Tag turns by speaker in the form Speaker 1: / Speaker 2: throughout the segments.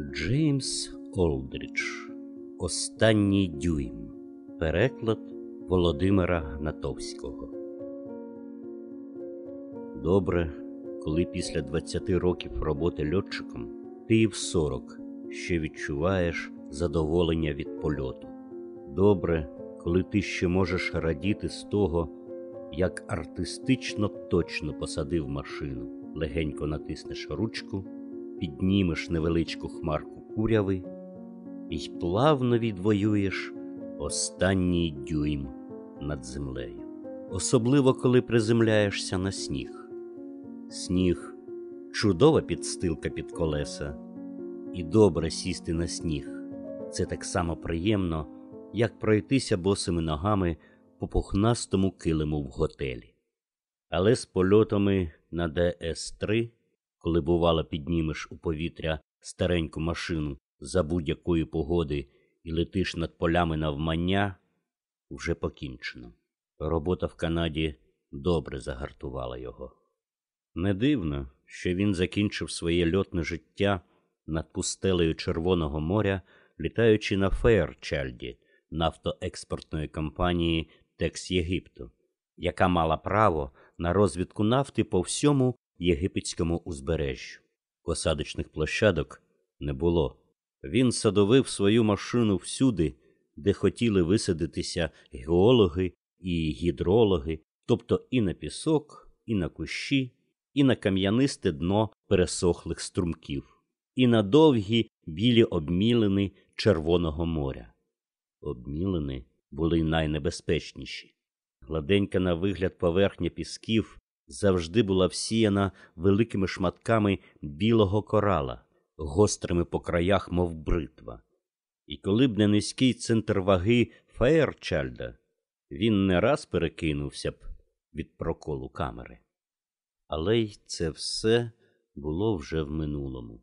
Speaker 1: Джеймс Олдрідж Останній дюйм. Переклад Володимира Гнатовського. Добре, коли після 20 років роботи льотчиком ти і в 40 ще відчуваєш задоволення від польоту. Добре, коли ти ще можеш радіти з того, як артистично точно посадив машину, легенько натиснеш ручку, піднімеш невеличку хмарку куряви і плавно відвоюєш останній дюйм над землею. Особливо, коли приземляєшся на сніг. Сніг чудова підстилка під колеса, і добре сісти на сніг. Це так само приємно, як пройтися босими ногами по пухнастому килиму в готелі. Але з польотами на ДС-3, коли бувало піднімеш у повітря стареньку машину за будь-якої погоди і летиш над полями навмання, вже покінчено. Робота в Канаді добре загартувала його. Не дивно, що він закінчив своє льотне життя над пустелею Червоного моря, літаючи на Фейрчальді, нафтоекспортної компанії Текс Єгипту, яка мала право на розвідку нафти по всьому єгипетському узбережжю. Посадочних площадок не було. Він садовив свою машину всюди, де хотіли висадитися геологи і гідрологи, тобто і на пісок, і на кущі, і на кам'янисте дно пересохлих струмків, і на довгі білі обмілини Червоного моря. Обмілини були найнебезпечніші. Гладенька на вигляд поверхня пісків завжди була всіяна великими шматками білого корала, гострими по краях, мов бритва. І коли б не низький центр ваги Фаєрчальда, він не раз перекинувся б від проколу камери. Але й це все було вже в минулому.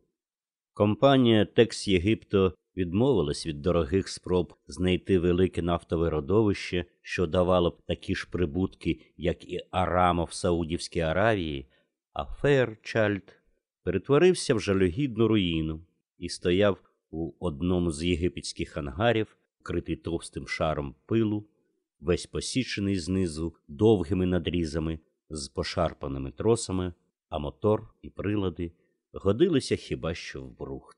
Speaker 1: Компанія Текс Єгипто відмовилась від дорогих спроб знайти велике нафтове родовище, що давало б такі ж прибутки, як і Арамо в Саудівській Аравії, а Фейрчальд перетворився в жалюгідну руїну і стояв у одному з єгипетських ангарів, вкритий товстим шаром пилу, весь посічений знизу довгими надрізами з пошарпаними тросами, а мотор і прилади годилися хіба що в брухт.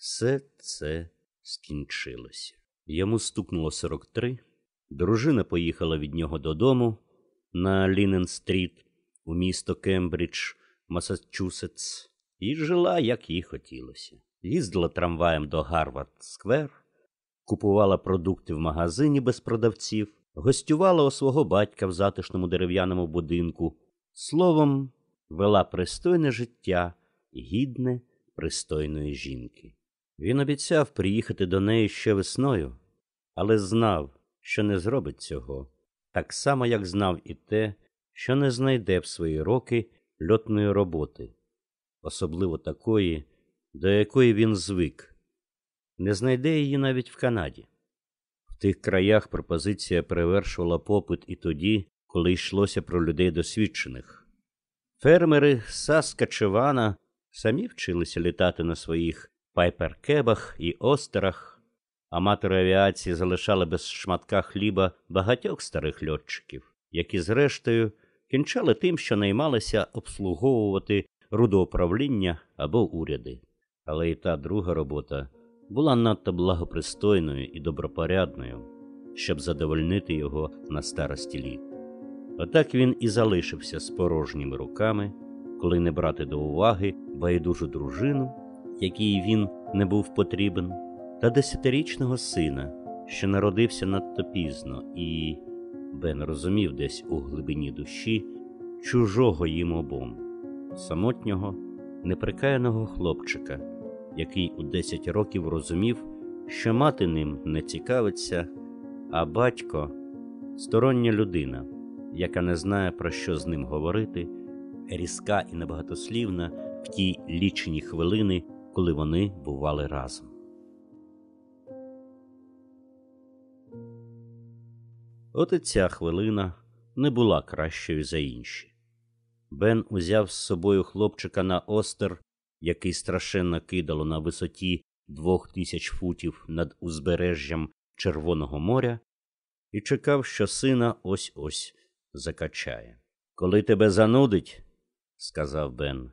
Speaker 1: Все це скінчилося. Йому стукнуло 43, дружина поїхала від нього додому на Лінен-стріт у місто Кембридж, Масачусетс, і жила, як їй хотілося. Їздила трамваєм до Гарвард Сквер, купувала продукти в магазині без продавців, гостювала у свого батька в затишному дерев'яному будинку, словом, вела пристойне життя гідне пристойної жінки. Він обіцяв приїхати до неї ще весною, але знав, що не зробить цього, так само, як знав і те, що не знайде в свої роки льотної роботи, особливо такої, до якої він звик, не знайде її навіть в Канаді. В тих краях пропозиція перевершувала попит і тоді, коли йшлося про людей досвідчених. Фермери Саскачевана самі вчилися літати на своїх пайперкебах і остерах. Аматори авіації залишали без шматка хліба багатьох старих льотчиків, які, зрештою, кінчали тим, що наймалися обслуговувати рудоуправління або уряди. Але і та друга робота була надто благопристойною і добропорядною, щоб задовольнити його на старості літ. Отак він і залишився з порожніми руками коли не брати до уваги байдужу дружину, якій він не був потрібен, та десятирічного сина, що народився надто пізно, і Бен розумів десь у глибині душі чужого їм обом, самотнього, неприкаяного хлопчика, який у десять років розумів, що мати ним не цікавиться, а батько стороння людина, яка не знає, про що з ним говорити різка і небагатослівна в ті лічені хвилини, коли вони бували разом. От і ця хвилина не була кращою за інші. Бен узяв з собою хлопчика на остер який страшенно кидало на висоті двох тисяч футів над узбережжям Червоного моря, і чекав, що сина ось ось закачає. Коли тебе занудить, сказав Бен,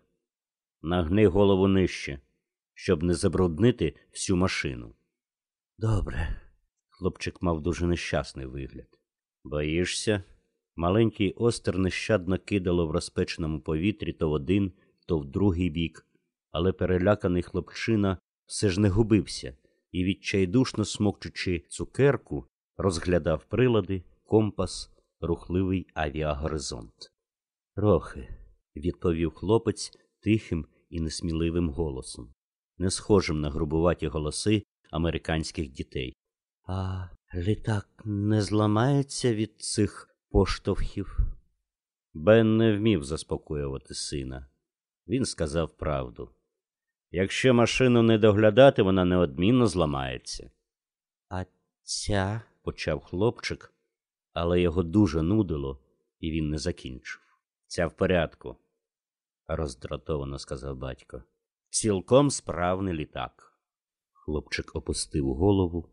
Speaker 1: нагни голову нижче, щоб не забруднити всю машину. Добре. Хлопчик мав дуже нещасний вигляд. Боїшся? Маленький остер нещадно кидало в розпеченому повітрі то в один, то в другий бік, але переляканий хлопчина все ж не губився і, відчайдушно смокчучи цукерку, розглядав прилади, компас, рухливий авіагоризонт. Трохи, відповів хлопець тихим і несміливим голосом, не схожим на грубуваті голоси американських дітей. А літак не зламається від цих поштовхів? Бен не вмів заспокоювати сина. Він сказав правду. Якщо машину не доглядати, вона неодмінно зламається. А ця, почав хлопчик, але його дуже нудило, і він не закінчив. Ця в порядку, роздратовано сказав батько. Цілком справний літак. Хлопчик опустив голову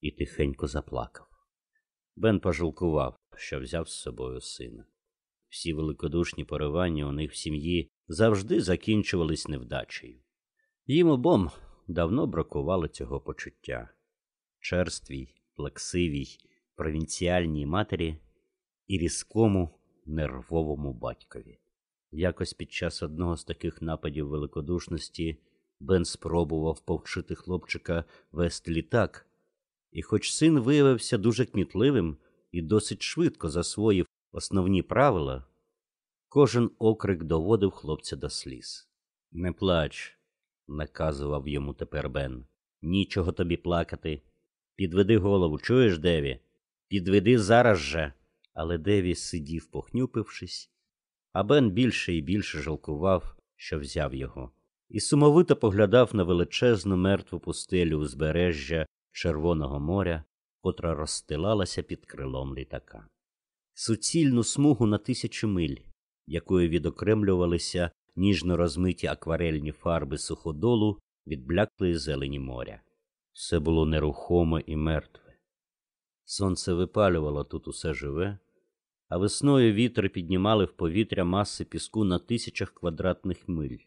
Speaker 1: і тихенько заплакав. Бен пожалкував, що взяв з собою сина. Всі великодушні поривання у них в сім'ї завжди закінчувались невдачею. Їм обом давно бракувало цього почуття черствій, плаксивій, провінціальній матері і різкому нервовому батькові. Якось під час одного з таких нападів великодушності Бен спробував повчити хлопчика вести літак, і, хоч син виявився дуже кмітливим і досить швидко засвоїв основні правила, кожен окрик доводив хлопця до сліз. Не плач, наказував йому тепер Бен. Нічого тобі плакати. Підведи голову, чуєш, Деві? Підведи зараз же. Але Деві сидів, похнюпившись, а Бен більше і більше жалкував, що взяв його, і сумовито поглядав на величезну мертву пустелю узбережжя Червоного моря, котра розстилалася під крилом літака. Суцільну смугу на тисячу миль, якою відокремлювалися ніжно розмиті акварельні фарби суходолу від бляклої зелені моря. Все було нерухоме і мертве. Сонце випалювало тут усе живе, а весною вітри піднімали в повітря маси піску на тисячах квадратних миль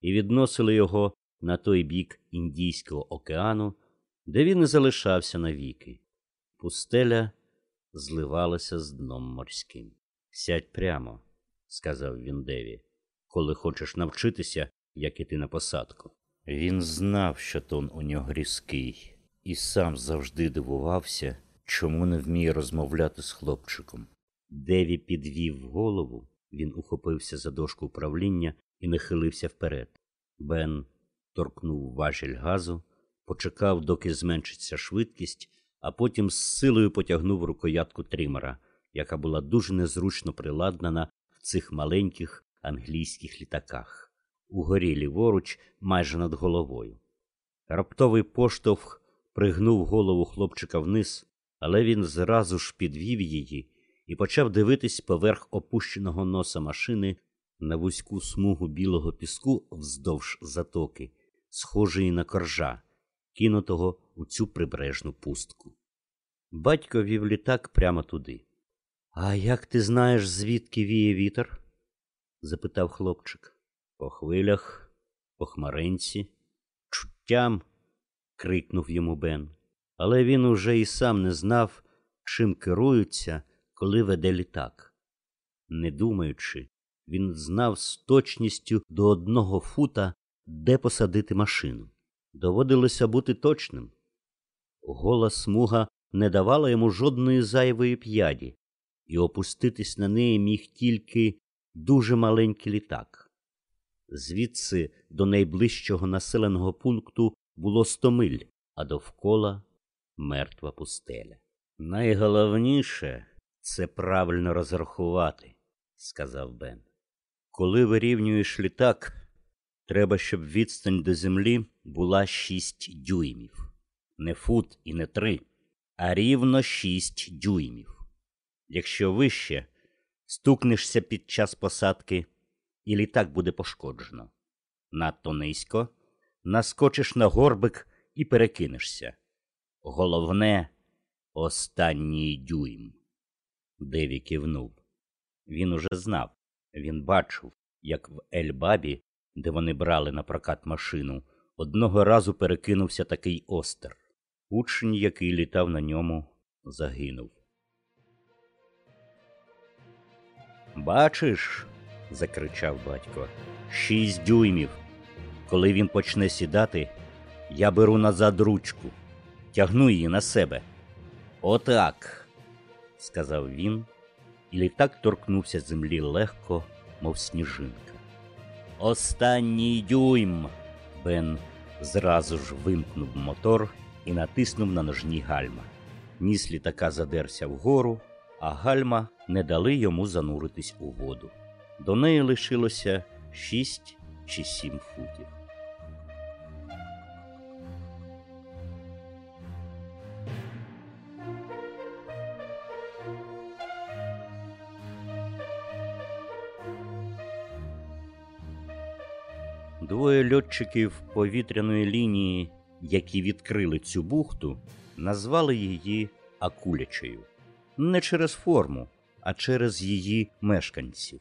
Speaker 1: і відносили його на той бік Індійського океану, де він і залишався навіки. Пустеля зливалася з дном морським. Сядь прямо, сказав він Деві, коли хочеш навчитися, як іти на посадку. Він знав, що тон у нього різкий, і сам завжди дивувався, чому не вміє розмовляти з хлопчиком. Деві підвів голову, він ухопився за дошку управління і нахилився вперед. Бен торкнув важіль газу, почекав, доки зменшиться швидкість, а потім з силою потягнув рукоятку тримера, яка була дуже незручно приладнана в цих маленьких англійських літаках, угорі ліворуч, майже над головою. Раптовий поштовх пригнув голову хлопчика вниз, але він зразу ж підвів її і почав дивитись поверх опущеного носа машини на вузьку смугу білого піску вздовж затоки, схожої на коржа, кинутого у цю прибережну пустку. Батько вів літак прямо туди. А як ти знаєш, звідки віє вітер? запитав хлопчик. По хвилях, по хмаринці, чуттям. крикнув йому Бен. Але він уже і сам не знав, чим керуються, коли веде літак. Не думаючи, він знав з точністю до одного фута, де посадити машину. Доводилося бути точним. Гола смуга не давала йому жодної зайвої п'яді, і опуститись на неї міг тільки дуже маленький літак. Звідси до найближчого населеного пункту було сто миль, а довкола мертва пустеля. Найголовніше це правильно розрахувати, сказав Бен. Коли вирівнюєш літак, треба, щоб відстань до землі була шість дюймів. Не фут і не три, а рівно шість дюймів. Якщо вище, стукнешся під час посадки, і літак буде пошкоджено. надто низько, наскочиш на горбик і перекинешся. Головне останній дюйм. Деві кивнув. Він уже знав, він бачив, як в Ельбабі, де вони брали на прокат машину, одного разу перекинувся такий остер. Учень, який літав на ньому, загинув. Бачиш, закричав батько, шість дюймів. Коли він почне сідати, я беру назад ручку, тягну її на себе. Отак, сказав він, і літак торкнувся землі легко, мов сніжинка. Останній дюйм. Бен зразу ж вимкнув мотор і натиснув на ножні гальма. Ніс літака задерся вгору, а гальма не дали йому зануритись у воду. До неї лишилося шість чи сім футів. Двоє льотчиків повітряної лінії, які відкрили цю бухту, назвали її Акулячею не через форму, а через її мешканців.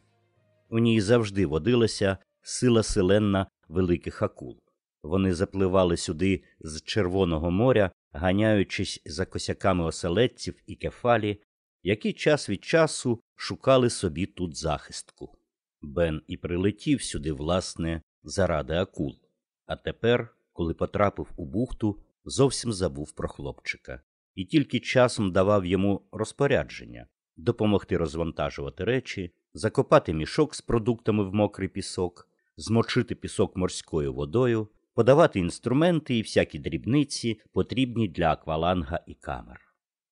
Speaker 1: У ній завжди водилася сила селенна великих акул. Вони запливали сюди з Червоного моря, ганяючись за косяками оселедців і кефалі, які час від часу шукали собі тут захистку. Бен і прилетів сюди, власне, заради акул, а тепер, коли потрапив у бухту, зовсім забув про хлопчика і тільки часом давав йому розпорядження допомогти розвантажувати речі, закопати мішок з продуктами в мокрий пісок, змочити пісок морською водою, подавати інструменти і всякі дрібниці, потрібні для акваланга і камер.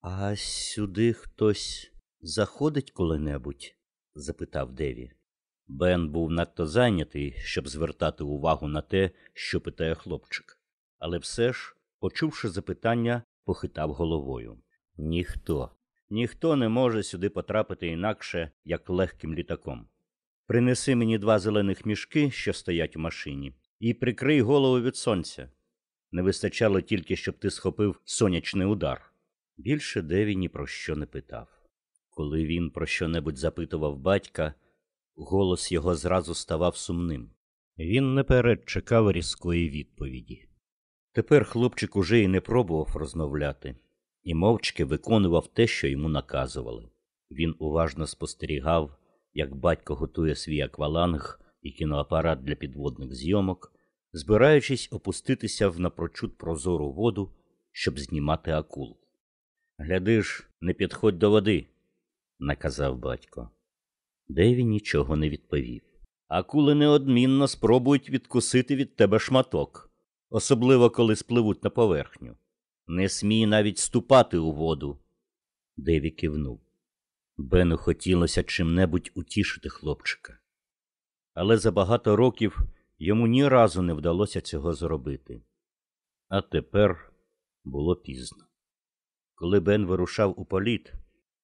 Speaker 1: А сюди хтось заходить коли-небудь? запитав Деві. Бен був надто зайнятий, щоб звертати увагу на те, що питає хлопчик. Але все ж, почувши запитання, похитав головою. Ніхто, ніхто не може сюди потрапити інакше, як легким літаком. Принеси мені два зелених мішки, що стоять у машині, і прикрий голову від сонця. Не вистачало тільки, щоб ти схопив сонячний удар. Більше Деві ні про що не питав. Коли він про що небудь запитував батька, голос його зразу ставав сумним. Він наперед чекав різкої відповіді. Тепер хлопчик уже й не пробував розмовляти, і мовчки виконував те, що йому наказували. Він уважно спостерігав, як батько готує свій акваланг і кіноапарат для підводних зйомок, збираючись опуститися в напрочуд прозору воду, щоб знімати акул. Гляди ж, не підходь до води, наказав батько. Деві нічого не відповів. Акули неодмінно спробують відкусити від тебе шматок особливо коли спливуть на поверхню. Не смій навіть ступати у воду. Деві кивнув. Бену хотілося чим-небудь утішити хлопчика. Але за багато років йому ні разу не вдалося цього зробити. А тепер було пізно. Коли Бен вирушав у політ,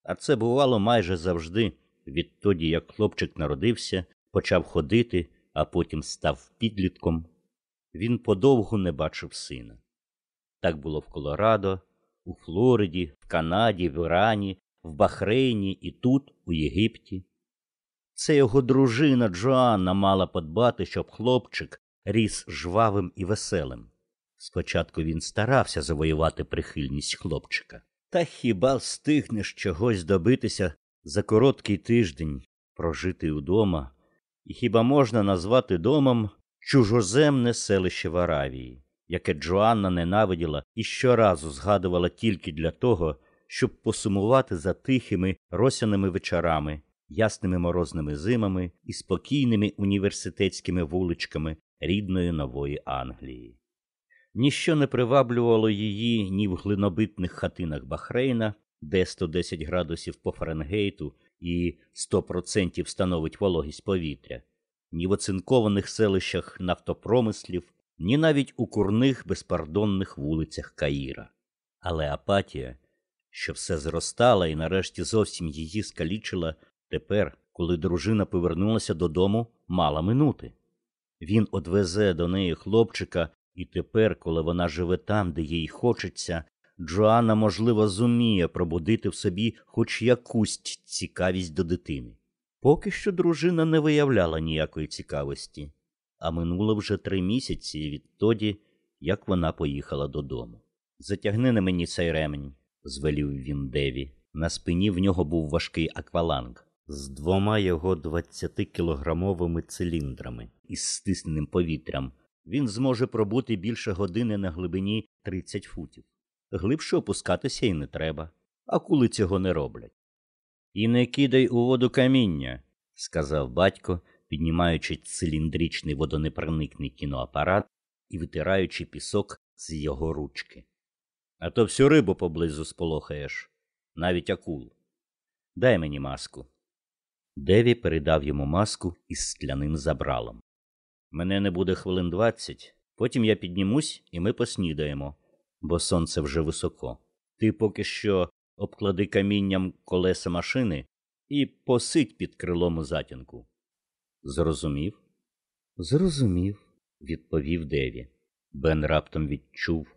Speaker 1: а це бувало майже завжди, відтоді як хлопчик народився, почав ходити, а потім став підлітком, він подовгу не бачив сина. Так було в Колорадо, у Флориді, в Канаді, в Ірані, в Бахрейні і тут, у Єгипті. Це його дружина Джоанна мала подбати, щоб хлопчик ріс жвавим і веселим. Спочатку він старався завоювати прихильність хлопчика. Та хіба встигнеш чогось добитися за короткий тиждень, прожити удома, і хіба можна назвати домом чужоземне селище в Аравії, яке Джоанна ненавиділа і щоразу згадувала тільки для того, щоб посумувати за тихими росяними вечорами, ясними морозними зимами і спокійними університетськими вуличками рідної нової Англії. Ніщо не приваблювало її ні в глинобитних хатинах Бахрейна, де 110 градусів по Фаренгейту і 100% становить вологість повітря, ні в оцинкованих селищах нафтопромислів, ні навіть у курних безпардонних вулицях Каїра. Але апатія, що все зростала і нарешті зовсім її скалічила, тепер, коли дружина повернулася додому, мала минути. Він одвезе до неї хлопчика, і тепер, коли вона живе там, де їй хочеться, Джоанна, можливо, зуміє пробудити в собі хоч якусь цікавість до дитини. Поки що дружина не виявляла ніякої цікавості, а минуло вже три місяці відтоді, як вона поїхала додому. Затягни на мені цей ремень, звелів він Деві. На спині в нього був важкий акваланг з двома його 20-кілограмовими циліндрами із стисненим повітрям. Він зможе пробути більше години на глибині 30 футів. Глибше опускатися і не треба, акули цього не роблять. І не кидай у воду каміння, сказав батько, піднімаючи циліндричний водонепроникний кіноапарат і витираючи пісок з його ручки. А то всю рибу поблизу сполохаєш, навіть акул. Дай мені маску. Деві передав йому маску із скляним забралом. Мене не буде хвилин двадцять, потім я піднімусь і ми поснідаємо, бо сонце вже високо. Ти поки що обклади камінням колеса машини і посидь під крилом у затінку. Зрозумів? Зрозумів, відповів Деві. Бен раптом відчув,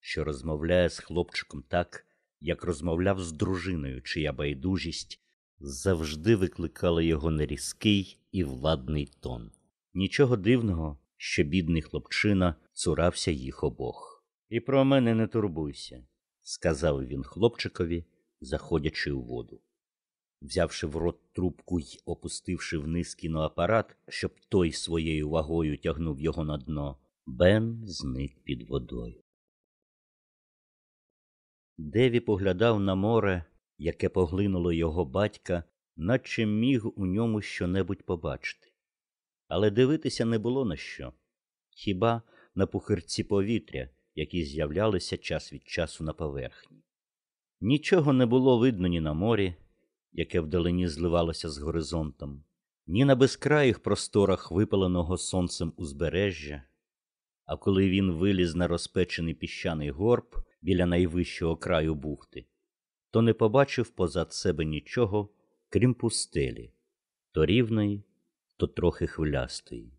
Speaker 1: що розмовляє з хлопчиком так, як розмовляв з дружиною, чия байдужість завжди викликала його нерізкий і владний тон. Нічого дивного, що бідний хлопчина цурався їх обох. І про мене не турбуйся, сказав він хлопчикові, заходячи у воду. Взявши в рот трубку й опустивши вниз кіноапарат, щоб той своєю вагою тягнув його на дно, Бен зник під водою. Деві поглядав на море, яке поглинуло його батька, наче міг у ньому щонебудь побачити. Але дивитися не було на що. Хіба на пухирці повітря, які з'являлися час від часу на поверхні. Нічого не було видно ні на морі, яке вдалині зливалося з горизонтом, ні на безкраїх просторах випаленого сонцем узбережжя. А коли він виліз на розпечений піщаний горб біля найвищого краю бухти, то не побачив позад себе нічого, крім пустелі, то рівної, то трохи хвилястої.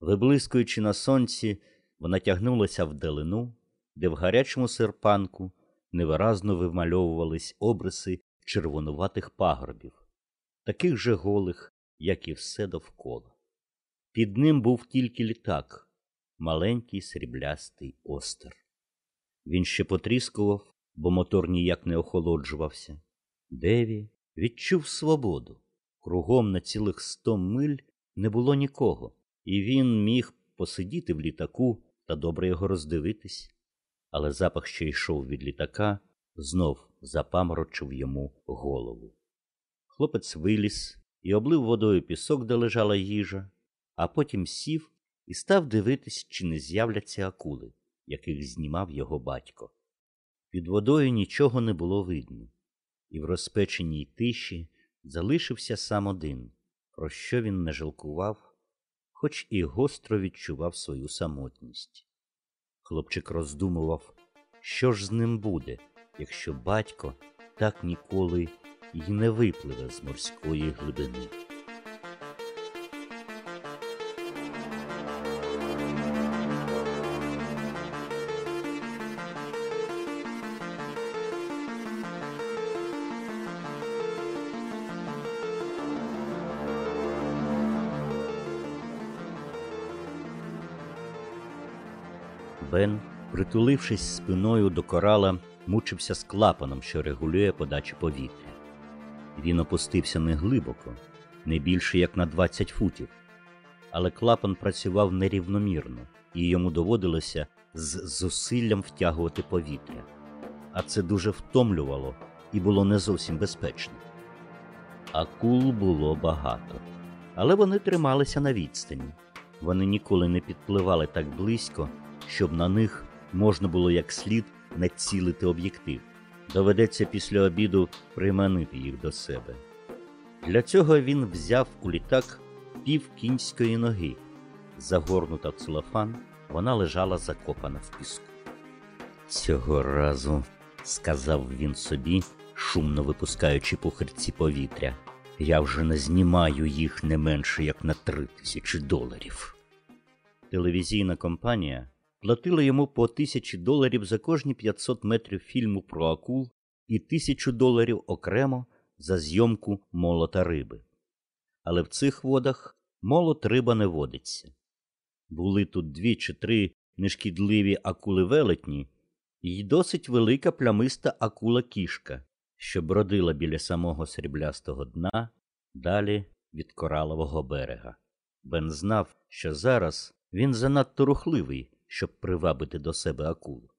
Speaker 1: Виблискуючи на сонці, вона тягнулася вдалину, де в гарячому серпанку невиразно вимальовувались обриси червонуватих пагорбів, таких же голих, як і все довкола. Під ним був тільки літак, маленький сріблястий остер. Він ще потріскував, бо мотор ніяк не охолоджувався. Деві відчув свободу. Кругом на цілих сто миль не було нікого, і він міг посидіти в літаку та добре його роздивитись. Але запах, що йшов від літака, знов запаморочив йому голову. Хлопець виліз і облив водою пісок, де лежала їжа, а потім сів і став дивитись, чи не з'являться акули, яких знімав його батько. Під водою нічого не було видно, і в розпеченій тиші залишився сам один, про що він не жалкував, хоч і гостро відчував свою самотність. Хлопчик роздумував, що ж з ним буде, якщо батько так ніколи й не випливе з морської глибини. Бен, притулившись спиною до корала, мучився з клапаном, що регулює подачу повітря. Він опустився не глибоко, не більше як на 20 футів, але клапан працював нерівномірно, і йому доводилося з зусиллям втягувати повітря. А це дуже втомлювало і було не зовсім безпечно. Акул було багато, але вони трималися на відстані. Вони ніколи не підпливали так близько, щоб на них можна було як слід націлити об'єктив. Доведеться після обіду приманити їх до себе. Для цього він взяв у літак пів кінської ноги. Загорнута в целофан, вона лежала закопана в піску. Цього разу, сказав він собі, шумно випускаючи пухирці повітря, я вже не знімаю їх не менше як на три тисячі доларів. телевізійна компанія платила йому по тисячі доларів за кожні 500 метрів фільму про акул і тисячу доларів окремо за зйомку молота риби. Але в цих водах молот риба не водиться. Були тут дві чи три нешкідливі акули велетні і досить велика плямиста акула кішка, що бродила біля самого сріблястого дна далі від коралового берега. Бен знав, що зараз він занадто рухливий, щоб привабити до себе акулу.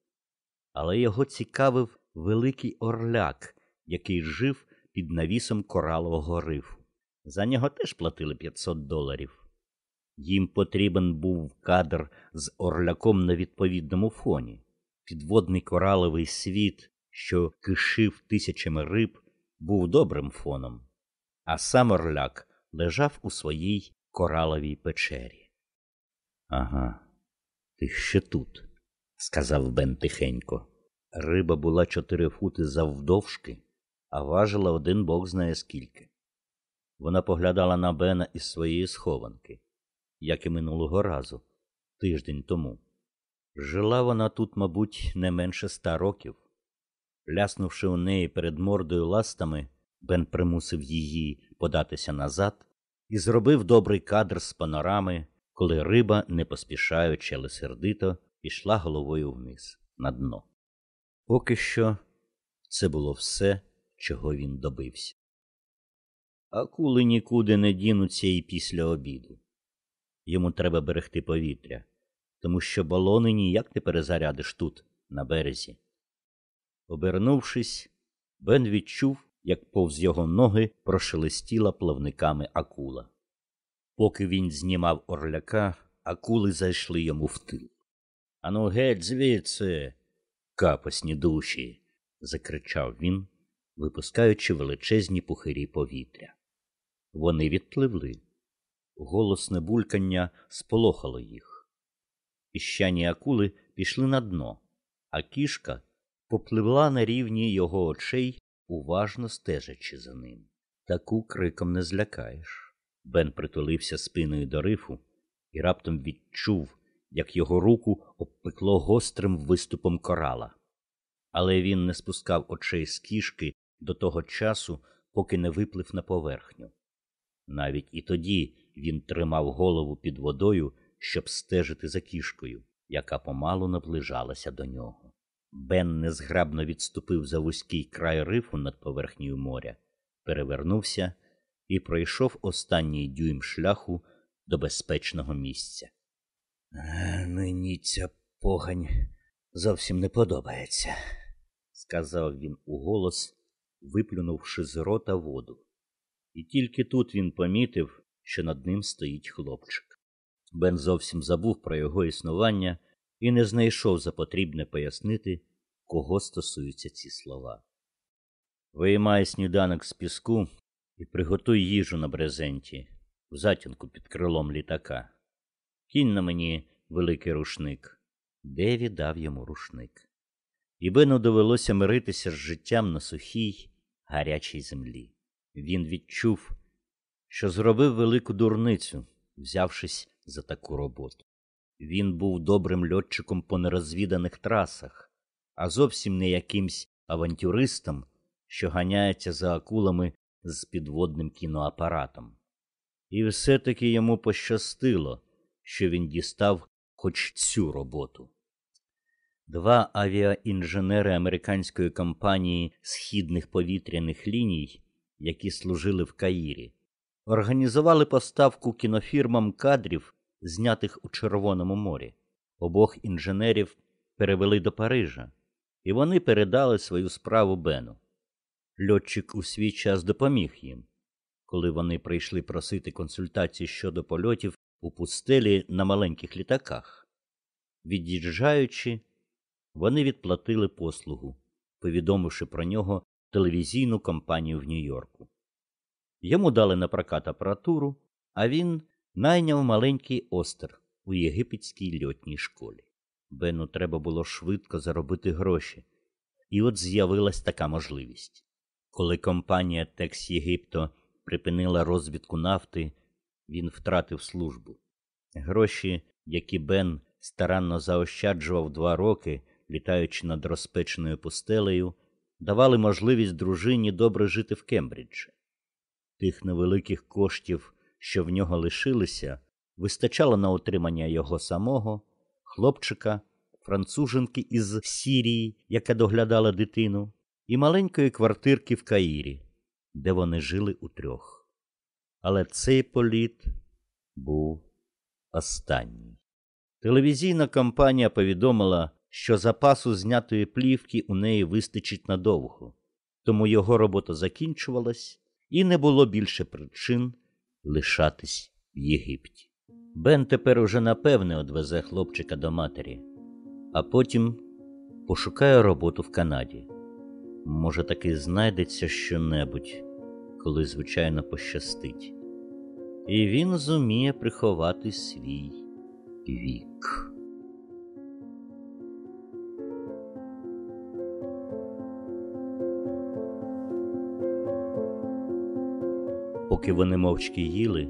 Speaker 1: Але його цікавив великий орляк, який жив під навісом коралового рифу. За нього теж платили 500 доларів. Їм потрібен був кадр з орляком на відповідному фоні. Підводний кораловий світ, що кишив тисячами риб, був добрим фоном, а сам орляк лежав у своїй кораловій печері. Ага, ти ще тут, сказав Бен тихенько. Риба була чотири фути завдовжки, а важила один бог знає скільки. Вона поглядала на Бена із своєї схованки, як і минулого разу, тиждень тому. Жила вона тут, мабуть, не менше ста років. Ляснувши у неї перед мордою ластами, Бен примусив її податися назад і зробив добрий кадр з панорами, коли риба, не поспішаючи, але сердито, пішла головою вниз на дно. Поки що це було все, чого він добився. Акули нікуди не дінуться і після обіду. Йому треба берегти повітря, тому що балони ніяк не перезарядиш тут, на березі. Обернувшись, Бен відчув, як повз його ноги прошелестіла плавниками акула. Поки він знімав орляка, акули зайшли йому в тил. Ану, геть звідси, капосні душі, закричав він, випускаючи величезні пухирі повітря. Вони відпливли. Голосне булькання сполохало їх. Піщані акули пішли на дно, а кішка попливла на рівні його очей, уважно стежачи за ним. Таку криком не злякаєш. Бен притулився спиною до рифу і раптом відчув, як його руку обпекло гострим виступом корала. Але він не спускав очей з кішки до того часу, поки не виплив на поверхню. Навіть і тоді він тримав голову під водою, щоб стежити за кішкою, яка помалу наближалася до нього. Бен незграбно відступив за вузький край рифу над поверхнею моря, перевернувся і пройшов останній дюйм шляху до безпечного місця. Мені ця погань зовсім не подобається, сказав він уголос, виплюнувши з рота воду. І тільки тут він помітив, що над ним стоїть хлопчик. Бен зовсім забув про його існування і не знайшов за потрібне пояснити, кого стосуються ці слова. Виймай сніданок з піску і приготуй їжу на брезенті, в затінку під крилом літака. Кінь на мені великий рушник. Деві дав йому рушник. І Бену довелося миритися з життям на сухій, гарячій землі. Він відчув, що зробив велику дурницю, взявшись за таку роботу. Він був добрим льотчиком по нерозвіданих трасах, а зовсім не якимсь авантюристом, що ганяється за акулами з підводним кіноапаратом. І все-таки йому пощастило, що він дістав хоч цю роботу. Два авіаінженери американської компанії східних повітряних ліній, які служили в Каїрі, організували поставку кінофірмам кадрів, знятих у Червоному морі. Обох інженерів перевели до Парижа, і вони передали свою справу Бену. Льотчик у свій час допоміг їм, коли вони прийшли просити консультацій щодо польотів у пустелі на маленьких літаках. Від'їжджаючи, вони відплатили послугу, повідомивши про нього телевізійну компанію в Нью-Йорку. Йому дали на прокат апаратуру, а він найняв маленький остер у єгипетській льотній школі. Бену треба було швидко заробити гроші, і от з'явилась така можливість. Коли компанія Текс Єгипто припинила розвідку нафти, він втратив службу. Гроші, які Бен старанно заощаджував два роки, літаючи над розпеченою пустелею, давали можливість дружині добре жити в Кембриджі. Тих невеликих коштів, що в нього лишилися, вистачало на утримання його самого, хлопчика, француженки із Сірії, яка доглядала дитину, і маленької квартирки в Каїрі, де вони жили утрьох. Але цей політ був останній. Телевізійна компанія повідомила, що запасу знятої плівки у неї вистачить надовго, тому його робота закінчувалась і не було більше причин лишатись в Єгипті. Бен тепер уже напевне одвезе хлопчика до матері, а потім пошукає роботу в Канаді. Може, таки знайдеться щонебудь, коли, звичайно, пощастить. І він зуміє приховати свій вік. Поки вони мовчки їли,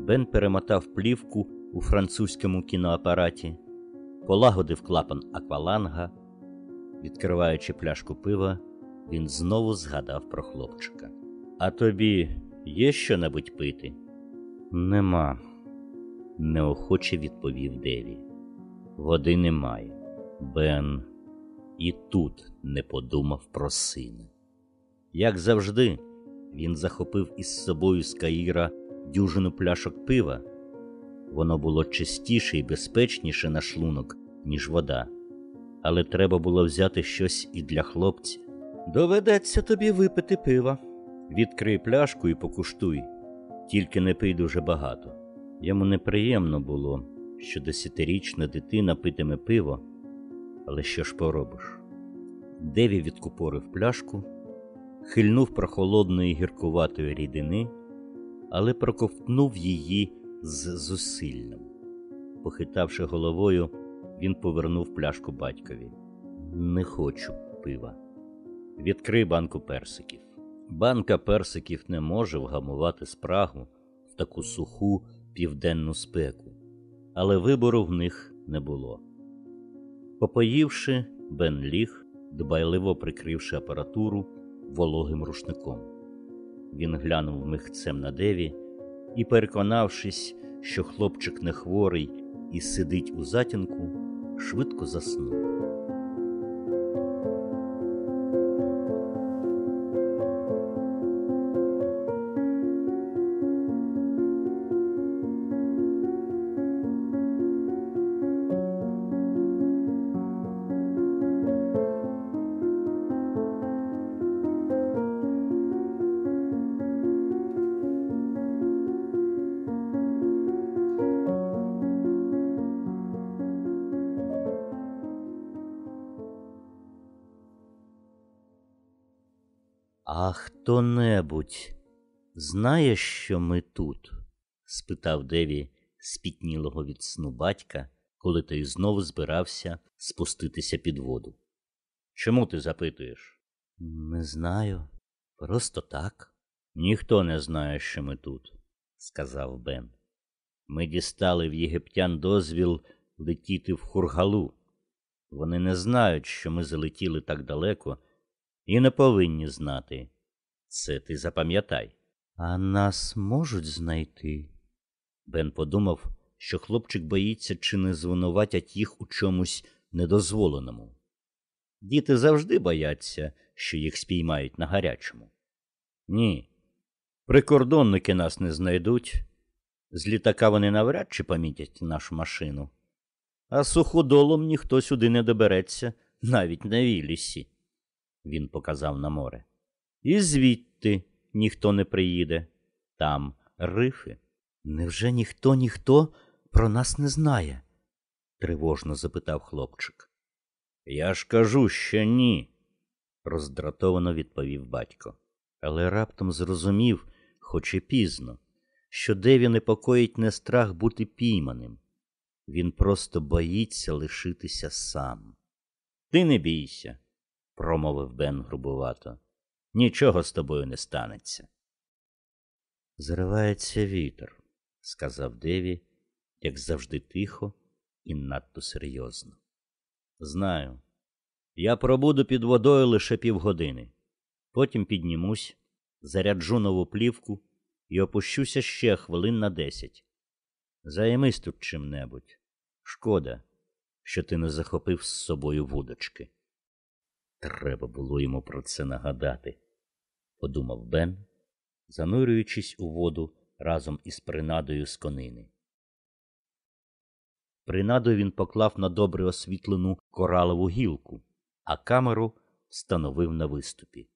Speaker 1: Бен перемотав плівку у французькому кіноапараті, полагодив клапан акваланга. Відкриваючи пляшку пива, він знову згадав про хлопчика. А тобі є що небудь пити? Нема, неохоче відповів Деві. Води немає. Бен і тут не подумав про сина. Як завжди, він захопив із собою з Каїра дюжину пляшок пива. Воно було чистіше і безпечніше на шлунок, ніж вода, але треба було взяти щось і для хлопця. Доведеться тобі випити пива. Відкрий пляшку і покуштуй, тільки не пий дуже багато. Йому неприємно було, що десятирічна дитина питиме пиво, але що ж поробиш? Деві відкупорив пляшку, хильнув прохолодної гіркуватої рідини, але проковтнув її з зусиллям. Похитавши головою, він повернув пляшку батькові. Не хочу пива. Відкрий банку персиків. Банка персиків не може вгамувати спрагу в таку суху південну спеку, але вибору в них не було. Попоївши, Бен ліг, дбайливо прикривши апаратуру вологим рушником. Він глянув михцем на деві і, переконавшись, що хлопчик не хворий і сидить у затінку, швидко заснув. Хто небудь знає, що ми тут? спитав Деві спітнілого від сну батька, коли той знову збирався спуститися під воду. Чому ти запитуєш? Не знаю. Просто так. Ніхто не знає, що ми тут, сказав Бен. Ми дістали в єгиптян дозвіл летіти в хургалу. Вони не знають, що ми залетіли так далеко і не повинні знати. Це ти запам'ятай. А нас можуть знайти. Бен подумав, що хлопчик боїться, чи не звинуватять їх у чомусь недозволеному. Діти завжди бояться, що їх спіймають на гарячому. Ні. Прикордонники нас не знайдуть. З літака вони навряд чи помітять нашу машину. А суходолом ніхто сюди не добереться, навіть на вілісі він показав на море. І звідти ніхто не приїде. Там рифи. Невже ніхто, ніхто про нас не знає? тривожно запитав хлопчик. Я ж кажу, що ні, роздратовано відповів батько. Але раптом зрозумів, хоч і пізно, що Деві непокоїть не страх бути пійманим. Він просто боїться лишитися сам. Ти не бійся, промовив Бен грубувато. Нічого з тобою не станеться. Зривається вітер, сказав Деві як завжди, тихо і надто серйозно. Знаю, я пробуду під водою лише півгодини. Потім піднімусь, заряджу нову плівку і опущуся ще хвилин на десять. Займись тут чим-небудь. Шкода, що ти не захопив з собою вудочки. Треба було йому про це нагадати, подумав Бен, занурюючись у воду разом із принадою з конини. Принаду він поклав на добре освітлену коралову гілку, а камеру встановив на виступі.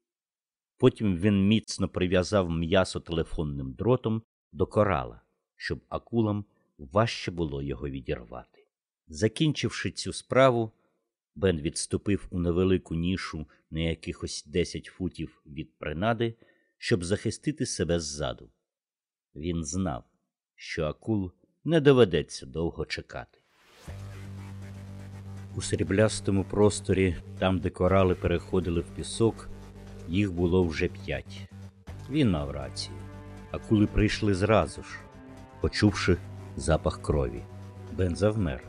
Speaker 1: Потім він міцно прив'язав м'ясо телефонним дротом до корала, щоб акулам важче було його відірвати. Закінчивши цю справу, Бен відступив у невелику нішу на якихось десять футів від принади, щоб захистити себе ззаду. Він знав, що акул не доведеться довго чекати. У сріблястому просторі, там, де корали переходили в пісок, їх було вже п'ять. Він мав рацію. Акули прийшли зразу ж, почувши запах крові. Бен завмер.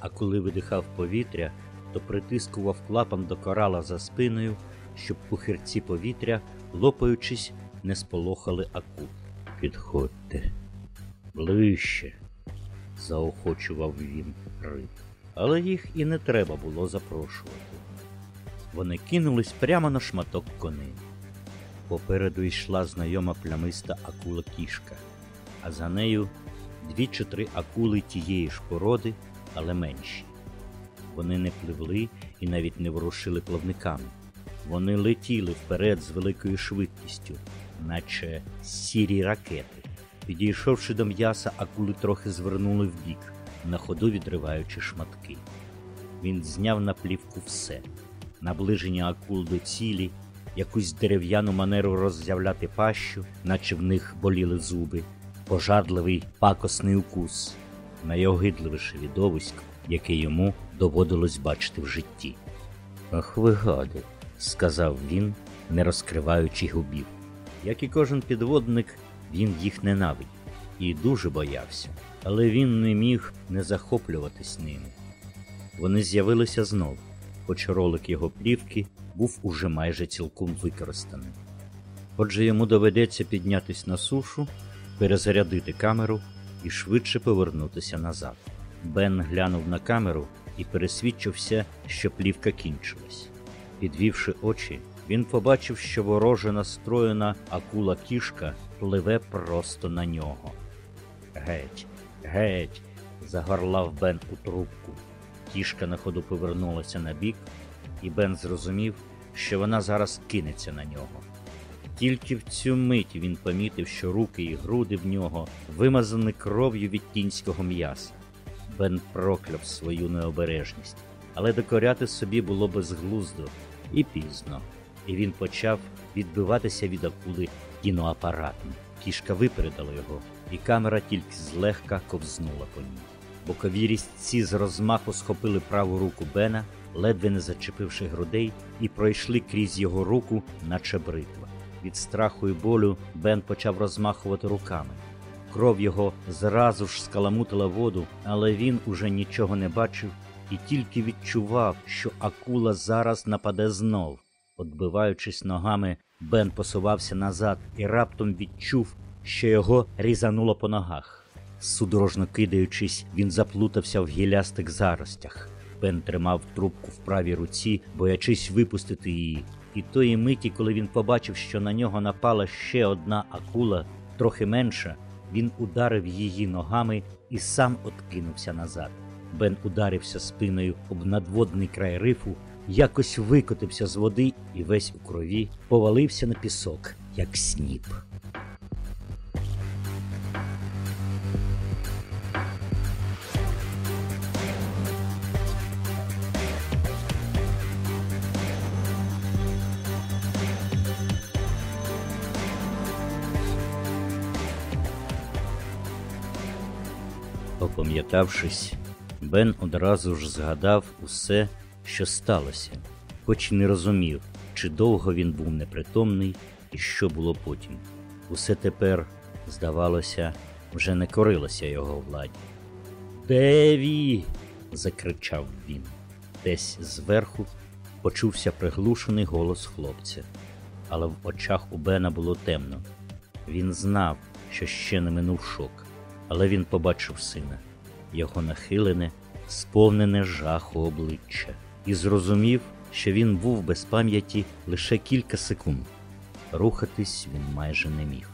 Speaker 1: А коли видихав повітря, то притискував клапан до корала за спиною, щоб пухирці повітря, лопаючись, не сполохали акул. Підходьте ближче, заохочував він риб. Але їх і не треба було запрошувати. Вони кинулись прямо на шматок коней. Попереду йшла знайома плямиста акула кішка, а за нею дві чи три акули тієї ж породи, але менші. Вони не пливли і навіть не ворушили плавниками. Вони летіли вперед з великою швидкістю, наче сірі ракети. Підійшовши до м'яса, акули трохи звернули вбік, на ходу відриваючи шматки. Він зняв на плівку все наближення акул до цілі, якусь дерев'яну манеру роззявляти пащу, наче в них боліли зуби, пожадливий пакосний укус, найогидливіше відовисько, яке йому доводилось бачити в житті. Ах, ви гади, сказав він, не розкриваючи губів. Як і кожен підводник, він їх ненавидів і дуже боявся, але він не міг не захоплюватись ними. Вони з'явилися знов, хоч ролик його плівки був уже майже цілком використаний. Отже, йому доведеться піднятись на сушу, перезарядити камеру і швидше повернутися назад. Бен глянув на камеру і пересвідчився, що плівка кінчилась. Підвівши очі, він побачив, що вороже настроєна акула кішка пливе просто на нього. Геть, геть, загорлав Бен у трубку. Кішка на ходу повернулася на бік, і Бен зрозумів, що вона зараз кинеться на нього. Тільки в цю мить він помітив, що руки і груди в нього вимазані кров'ю від кінського м'яса. Бен прокляв свою необережність, але докоряти собі було безглуздо і пізно, і він почав відбиватися від акули кіноапаратом. Кішка випередила його, і камера тільки злегка ковзнула по ній. Бокові різці з розмаху схопили праву руку Бена, ледве не зачепивши грудей, і пройшли крізь його руку, наче бритва. Від страху і болю Бен почав розмахувати руками. Кров його зразу ж скаламутила воду, але він уже нічого не бачив і тільки відчував, що акула зараз нападе знов. Отбиваючись ногами, Бен посувався назад і раптом відчув, що його різануло по ногах. Судорожно кидаючись, він заплутався в гілястих заростях. Бен тримав трубку в правій руці, боячись випустити її. І тої миті, коли він побачив, що на нього напала ще одна акула, трохи менша, він ударив її ногами і сам откинувся назад. Бен ударився спиною об надводний край рифу, якось викотився з води і весь у крові повалився на пісок, як сніп. Опам'ятавшись, Бен одразу ж згадав усе, що сталося, хоч і не розумів, чи довго він був непритомний і що було потім. Усе тепер, здавалося, вже не корилося його владі. Деві. закричав він. Десь зверху почувся приглушений голос хлопця, але в очах у Бена було темно. Він знав, що ще не минув шок, але він побачив сина, його нахилене, сповнене жаху обличчя, і зрозумів, що він був без пам'яті лише кілька секунд. Рухатись він майже не міг.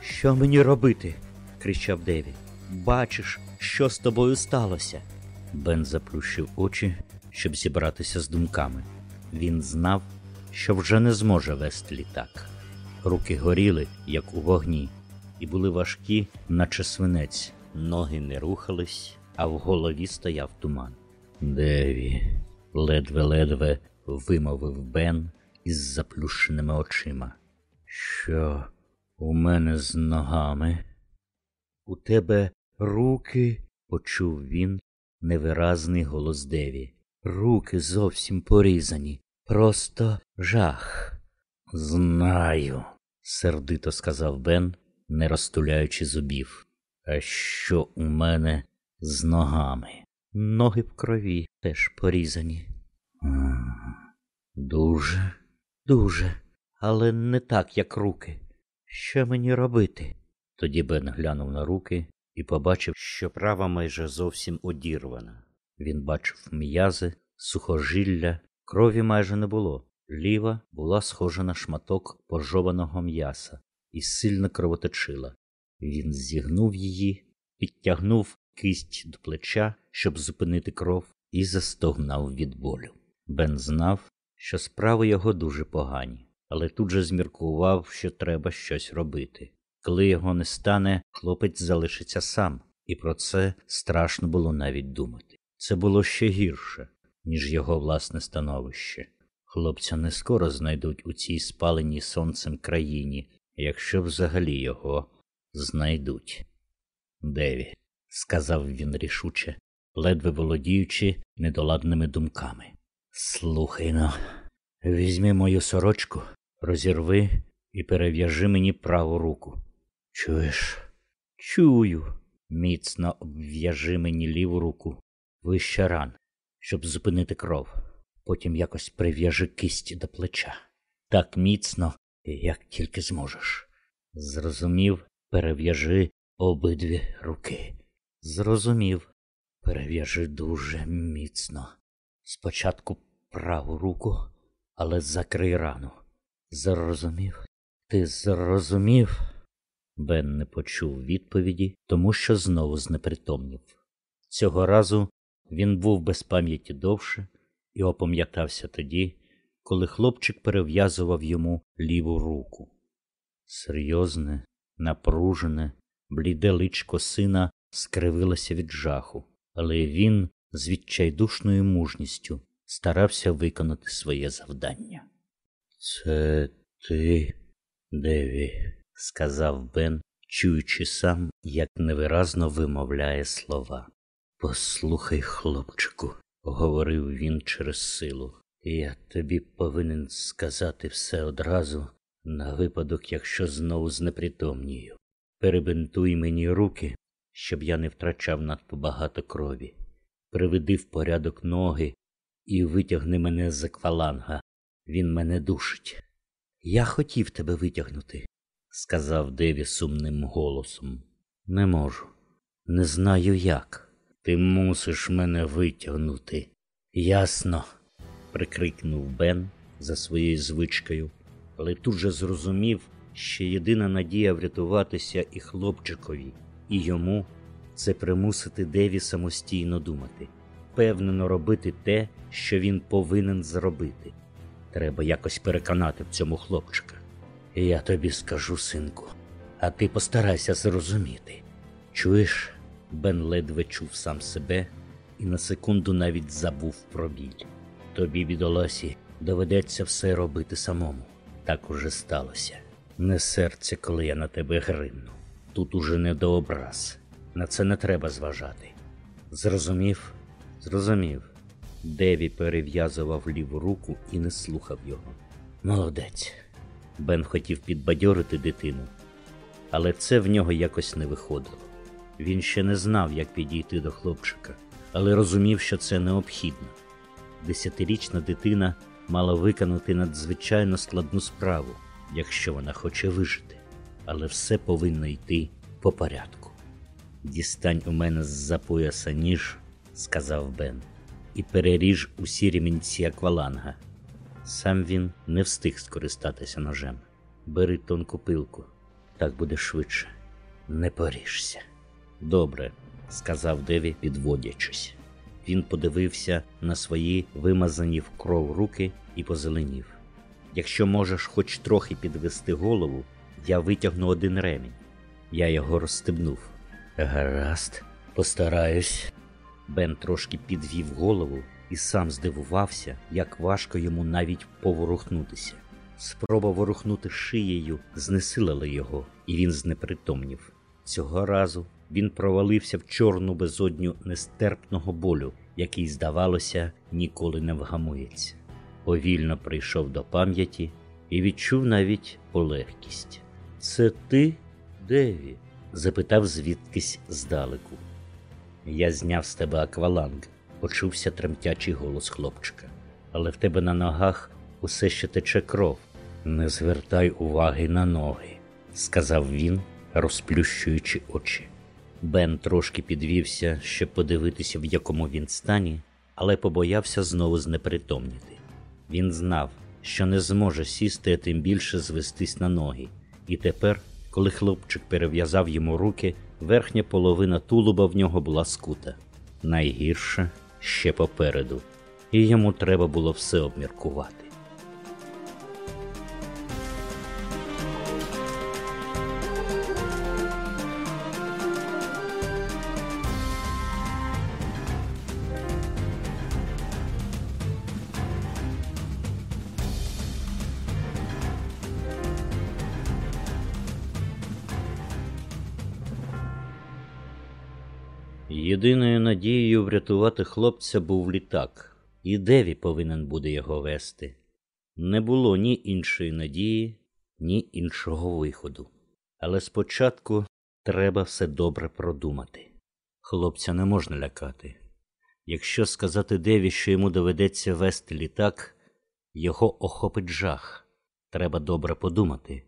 Speaker 1: Що мені робити? кричав Деві. Бачиш, що з тобою сталося? Бен заплющив очі, щоб зібратися з думками. Він знав, що вже не зможе вести літак. Руки горіли, як у вогні, і були важкі, наче свинець. Ноги не рухались, а в голові стояв туман. Деві, ледве-ледве вимовив Бен із заплющеними очима. Що у мене з ногами? У тебе руки, почув він невиразний голос Деві. Руки зовсім порізані. Просто жах. Знаю, сердито сказав Бен, не розтуляючи зубів. А що у мене з ногами? Ноги в крові теж порізані. Дуже, дуже, але не так, як руки. Що мені робити? Тоді Бен глянув на руки і побачив, що права майже зовсім одірвана. Він бачив м'язи, сухожилля, крові майже не було. Ліва була схожа на шматок пожованого м'яса і сильно кровоточила. Він зігнув її, підтягнув кисть до плеча, щоб зупинити кров, і застогнав від болю. Бен знав, що справи його дуже погані, але тут же зміркував, що треба щось робити. Коли його не стане, хлопець залишиться сам, і про це страшно було навіть думати. Це було ще гірше, ніж його власне становище. Хлопця не скоро знайдуть у цій спаленій сонцем країні, якщо взагалі його знайдуть. Деві, сказав він рішуче, ледве володіючи недоладними думками. Слухай но, візьми мою сорочку, розірви і перев'яжи мені праву руку. Чуєш? Чую. Міцно обв'яжи мені ліву руку вище ран, щоб зупинити кров. Потім якось прив'яжи кисть до плеча. Так міцно, як тільки зможеш. Зрозумів, перев'яжи обидві руки. Зрозумів, перев'яжи дуже міцно. Спочатку праву руку, але закрий рану. Зрозумів? Ти зрозумів? Бен не почув відповіді, тому що знову знепритомнів. Цього разу він був без пам'яті довше і опам'ятався тоді, коли хлопчик перев'язував йому ліву руку. Серйозне, напружене, бліде личко сина скривилося від жаху, але він з відчайдушною мужністю старався виконати своє завдання. Це ти, Деві, сказав Бен, чуючи сам, як невиразно вимовляє слова. Послухай, хлопчику, говорив він через силу. Я тобі повинен сказати все одразу, на випадок, якщо знову знепритомнію. Перебинтуй мені руки, щоб я не втрачав надто багато крові. Приведи в порядок ноги і витягни мене з акваланга. Він мене душить. Я хотів тебе витягнути, сказав Деві сумним голосом. Не можу, не знаю як. Ти мусиш мене витягнути. Ясно, прикрикнув Бен за своєю звичкою, але тут же зрозумів, що єдина надія врятуватися і хлопчикові, і йому це примусити Деві самостійно думати, впевнено робити те, що він повинен зробити. Треба якось переконати в цьому хлопчика. Я тобі скажу, синку, а ти постарайся зрозуміти. Чуєш? Бен ледве чув сам себе і на секунду навіть забув про біль. Тобі, бідоласі, доведеться все робити самому. Так уже сталося. Не серце, коли я на тебе гримну. Тут уже не до образ. На це не треба зважати. Зрозумів? Зрозумів. Деві перев'язував ліву руку і не слухав його. Молодець. Бен хотів підбадьорити дитину, але це в нього якось не виходило. Він ще не знав, як підійти до хлопчика, але розумів, що це необхідно. Десятирічна дитина мала виконати надзвичайно складну справу, якщо вона хоче вижити, але все повинно йти по порядку. Дістань у мене з-за пояса ніж, сказав Бен, і переріж усі рімінці акваланга. Сам він не встиг скористатися ножем. Бери тонку пилку, так буде швидше. Не поріжся. Добре, сказав Деві, підводячись. Він подивився на свої вимазані в кров руки і позеленів. Якщо можеш хоч трохи підвести голову, я витягну один ремінь. Я його розстебнув. Гаразд, постараюсь. Бен трошки підвів голову і сам здивувався, як важко йому навіть поворухнутися. Спроба ворухнути шиєю знесилила його, і він знепритомнів. Цього разу він провалився в чорну безодню нестерпного болю, який, здавалося, ніколи не вгамується. Повільно прийшов до пам'яті і відчув навіть полегкість. Це ти, Деві? запитав звідкись здалеку. Я зняв з тебе акваланг, почувся тремтячий голос хлопчика. Але в тебе на ногах усе ще тече кров. Не звертай уваги на ноги, сказав він, розплющуючи очі. Бен трошки підвівся, щоб подивитися, в якому він стані, але побоявся знову знепритомніти. Він знав, що не зможе сісти, а тим більше звестись на ноги, і тепер, коли хлопчик перев'язав йому руки, верхня половина тулуба в нього була скута. Найгірше ще попереду, і йому треба було все обміркувати. Єдиною надією врятувати хлопця був літак, і Деві повинен буде його вести. Не було ні іншої надії, ні іншого виходу. Але спочатку треба все добре продумати. Хлопця не можна лякати. Якщо сказати Деві, що йому доведеться вести літак, його охопить жах. Треба добре подумати,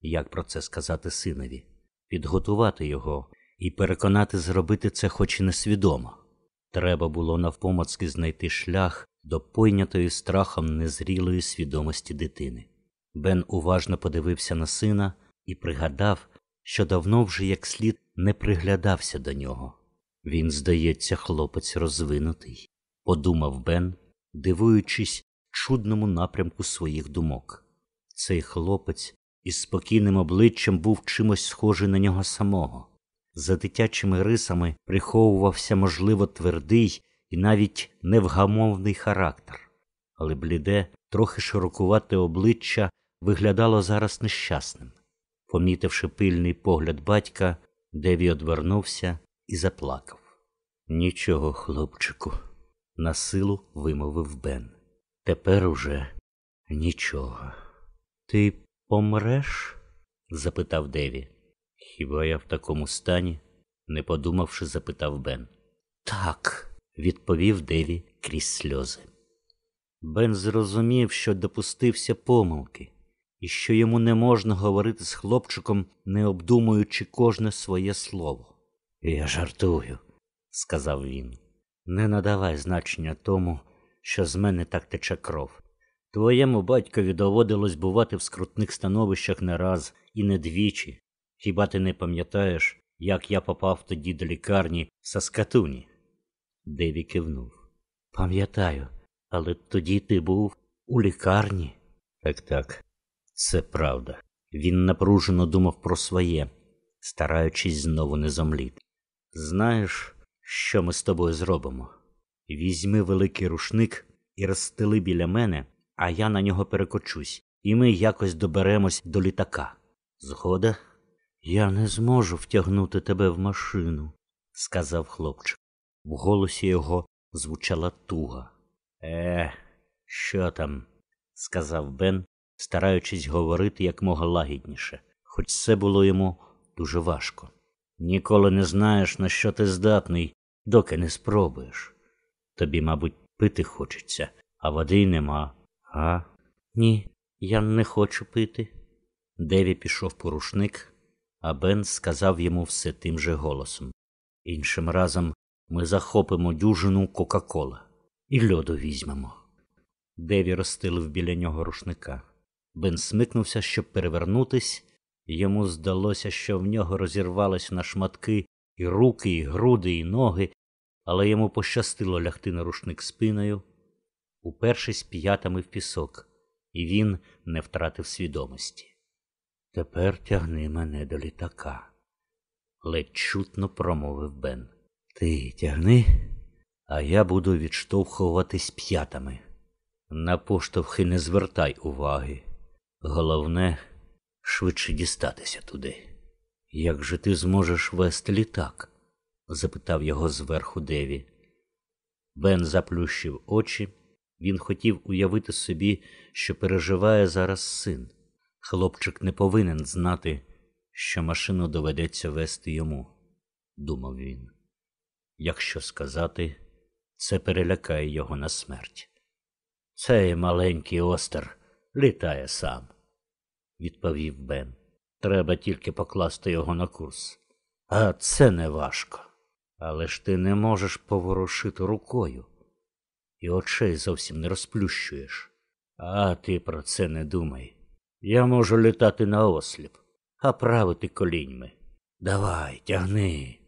Speaker 1: як про це сказати синові, підготувати його і переконати зробити це хоч і несвідомо. Треба було навпомацки знайти шлях до пойнятої страхом незрілої свідомості дитини. Бен уважно подивився на сина і пригадав, що давно вже як слід не приглядався до нього. Він, здається, хлопець розвинутий, подумав Бен, дивуючись чудному напрямку своїх думок. Цей хлопець із спокійним обличчям був чимось схожий на нього самого. За дитячими рисами приховувався, можливо, твердий і навіть невгамовний характер, але бліде, трохи широкувате обличчя виглядало зараз нещасним. Помітивши пильний погляд батька, Деві одвернувся і заплакав. Нічого, хлопчику, на силу вимовив Бен. Тепер уже нічого. Ти помреш? запитав Деві. Хіба я в такому стані? не подумавши, запитав Бен. Так, відповів Деві крізь сльози. Бен зрозумів, що допустився помилки, і що йому не можна говорити з хлопчиком, не обдумуючи кожне своє слово. Я жартую, сказав він. Не надавай значення тому, що з мене так тече кров. Твоєму батькові доводилось бувати в скрутних становищах не раз і не двічі. Хіба ти не пам'ятаєш, як я попав тоді до лікарні в Саскатуні? Деві кивнув. Пам'ятаю, але тоді ти був у лікарні. Так, так, це правда. Він напружено думав про своє, стараючись знову не зомліти. Знаєш, що ми з тобою зробимо? Візьми великий рушник і розстели біля мене, а я на нього перекочусь, і ми якось доберемось до літака. Згода? Я не зможу втягнути тебе в машину, сказав хлопчик. В голосі його звучала туга. Е, що там? сказав Бен, стараючись говорити якмога лагідніше, хоч це було йому дуже важко. Ніколи не знаєш, на що ти здатний, доки не спробуєш. Тобі, мабуть, пити хочеться, а води й нема. А? Ні, я не хочу пити. Деві пішов по рушник, а Бен сказав йому все тим же голосом. Іншим разом ми захопимо дюжину Кока-Кола і льоду візьмемо. Деві розстелив біля нього рушника. Бен смикнувся, щоб перевернутись, йому здалося, що в нього розірвались на шматки і руки, і груди, і ноги, але йому пощастило лягти на рушник спиною, упершись п'ятами в пісок, і він не втратив свідомості. Тепер тягни мене до літака, ледь чутно промовив Бен. Ти тягни, а я буду відштовхуватись п'ятами. На поштовхи не звертай уваги. Головне, швидше дістатися туди. Як же ти зможеш вести літак? запитав його зверху Деві. Бен заплющив очі. Він хотів уявити собі, що переживає зараз син. Хлопчик не повинен знати, що машину доведеться вести йому, думав він. Якщо сказати, це перелякає його на смерть. Цей маленький остер літає сам, відповів Бен. Треба тільки покласти його на курс. А це не важко. Але ж ти не можеш поворушити рукою, і очей зовсім не розплющуєш. А ти про це не думай. Я можу літати на осліп, а правити коліньми. Давай, тягни.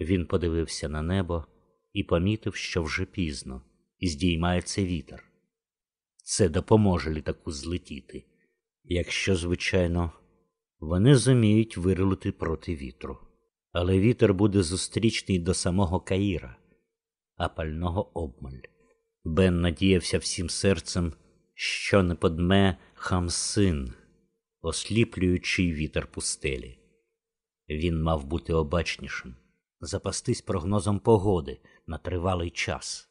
Speaker 1: Він подивився на небо і помітив, що вже пізно, і здіймається вітер. Це допоможе літаку злетіти, якщо, звичайно, вони зуміють вирулити проти вітру. Але вітер буде зустрічний до самого Каїра, а пального обмаль. Бен надіявся всім серцем, що не подме хамсин, осліплюючий вітер пустелі. Він мав бути обачнішим, запастись прогнозом погоди на тривалий час.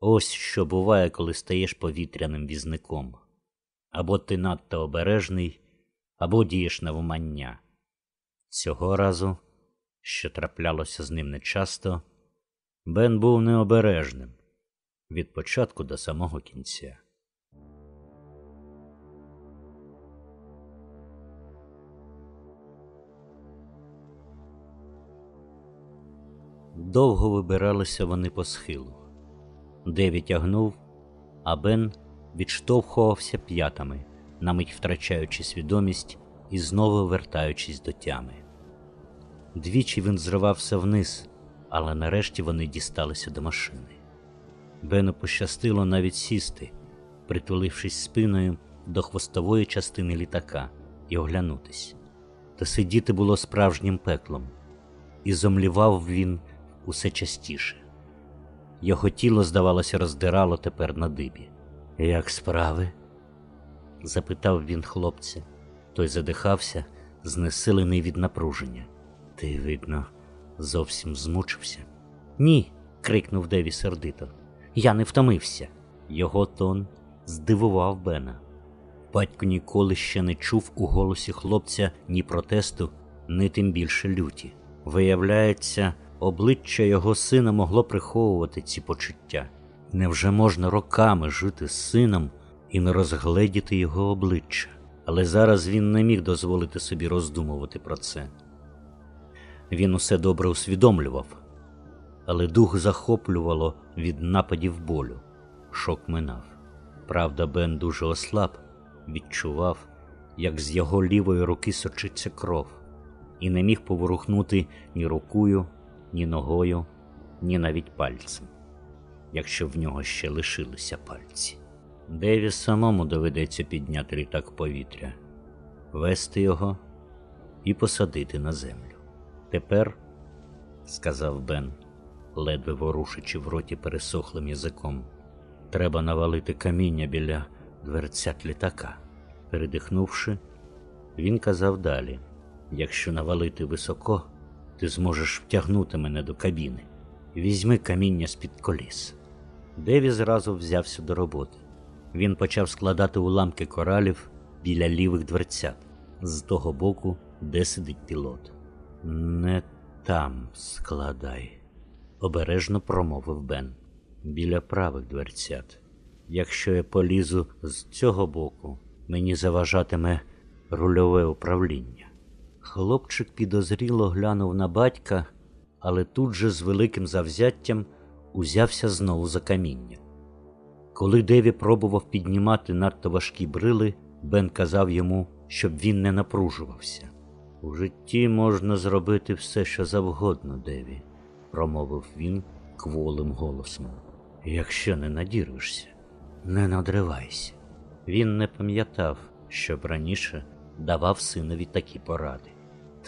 Speaker 1: Ось що буває, коли стаєш повітряним візником. Або ти надто обережний, або дієш навмання. Цього разу, що траплялося з ним нечасто, Бен був необережним від початку до самого кінця. Довго вибиралися вони по схилу. Деві тягнув, а Бен відштовхувався п'ятами, на мить втрачаючи свідомість і знову вертаючись до тями. Двічі він зривався вниз, але нарешті вони дісталися до машини. Бену пощастило навіть сісти, притулившись спиною до хвостової частини літака і оглянутись. Та сидіти було справжнім пеклом, і зомлівав він усе частіше. Його тіло, здавалося, роздирало тепер на дибі. Як справи? запитав він хлопця. Той задихався, знесилений від напруження. Ти, видно, зовсім змучився. Ні. крикнув Деві сердито. Я не втомився. Його тон здивував Бена. Батько ніколи ще не чув у голосі хлопця ні протесту, ні тим більше люті. Виявляється, обличчя його сина могло приховувати ці почуття. Невже можна роками жити з сином і не розгледіти його обличчя? Але зараз він не міг дозволити собі роздумувати про це. Він усе добре усвідомлював, але дух захоплювало від нападів болю. Шок минав. Правда, Бен дуже ослаб, відчував, як з його лівої руки сочиться кров, і не міг поворухнути ні рукою, ні ногою, ні навіть пальцем, якщо в нього ще лишилися пальці. Деві самому доведеться підняти літак повітря, вести його і посадити на землю. Тепер, сказав Бен, ледве ворушичи в роті пересохлим язиком, треба навалити каміння біля дверцят літака. Передихнувши, він казав далі: якщо навалити високо, ти зможеш втягнути мене до кабіни. Візьми каміння з-під коліс. Деві зразу взявся до роботи. Він почав складати уламки коралів біля лівих дверцят з того боку, де сидить пілот. Не Там складай, обережно промовив Бен. Біля правих дверцят. Якщо я полізу з цього боку, мені заважатиме рульове управління. Хлопчик підозріло глянув на батька, але тут же з великим завзяттям узявся знову за каміння. Коли Деві пробував піднімати надто важкі брили, Бен казав йому, щоб він не напружувався. У житті можна зробити все, що завгодно, Деві, промовив він кволим голосом. Якщо не надірвишся, не надривайся. Він не пам'ятав, щоб раніше давав синові такі поради.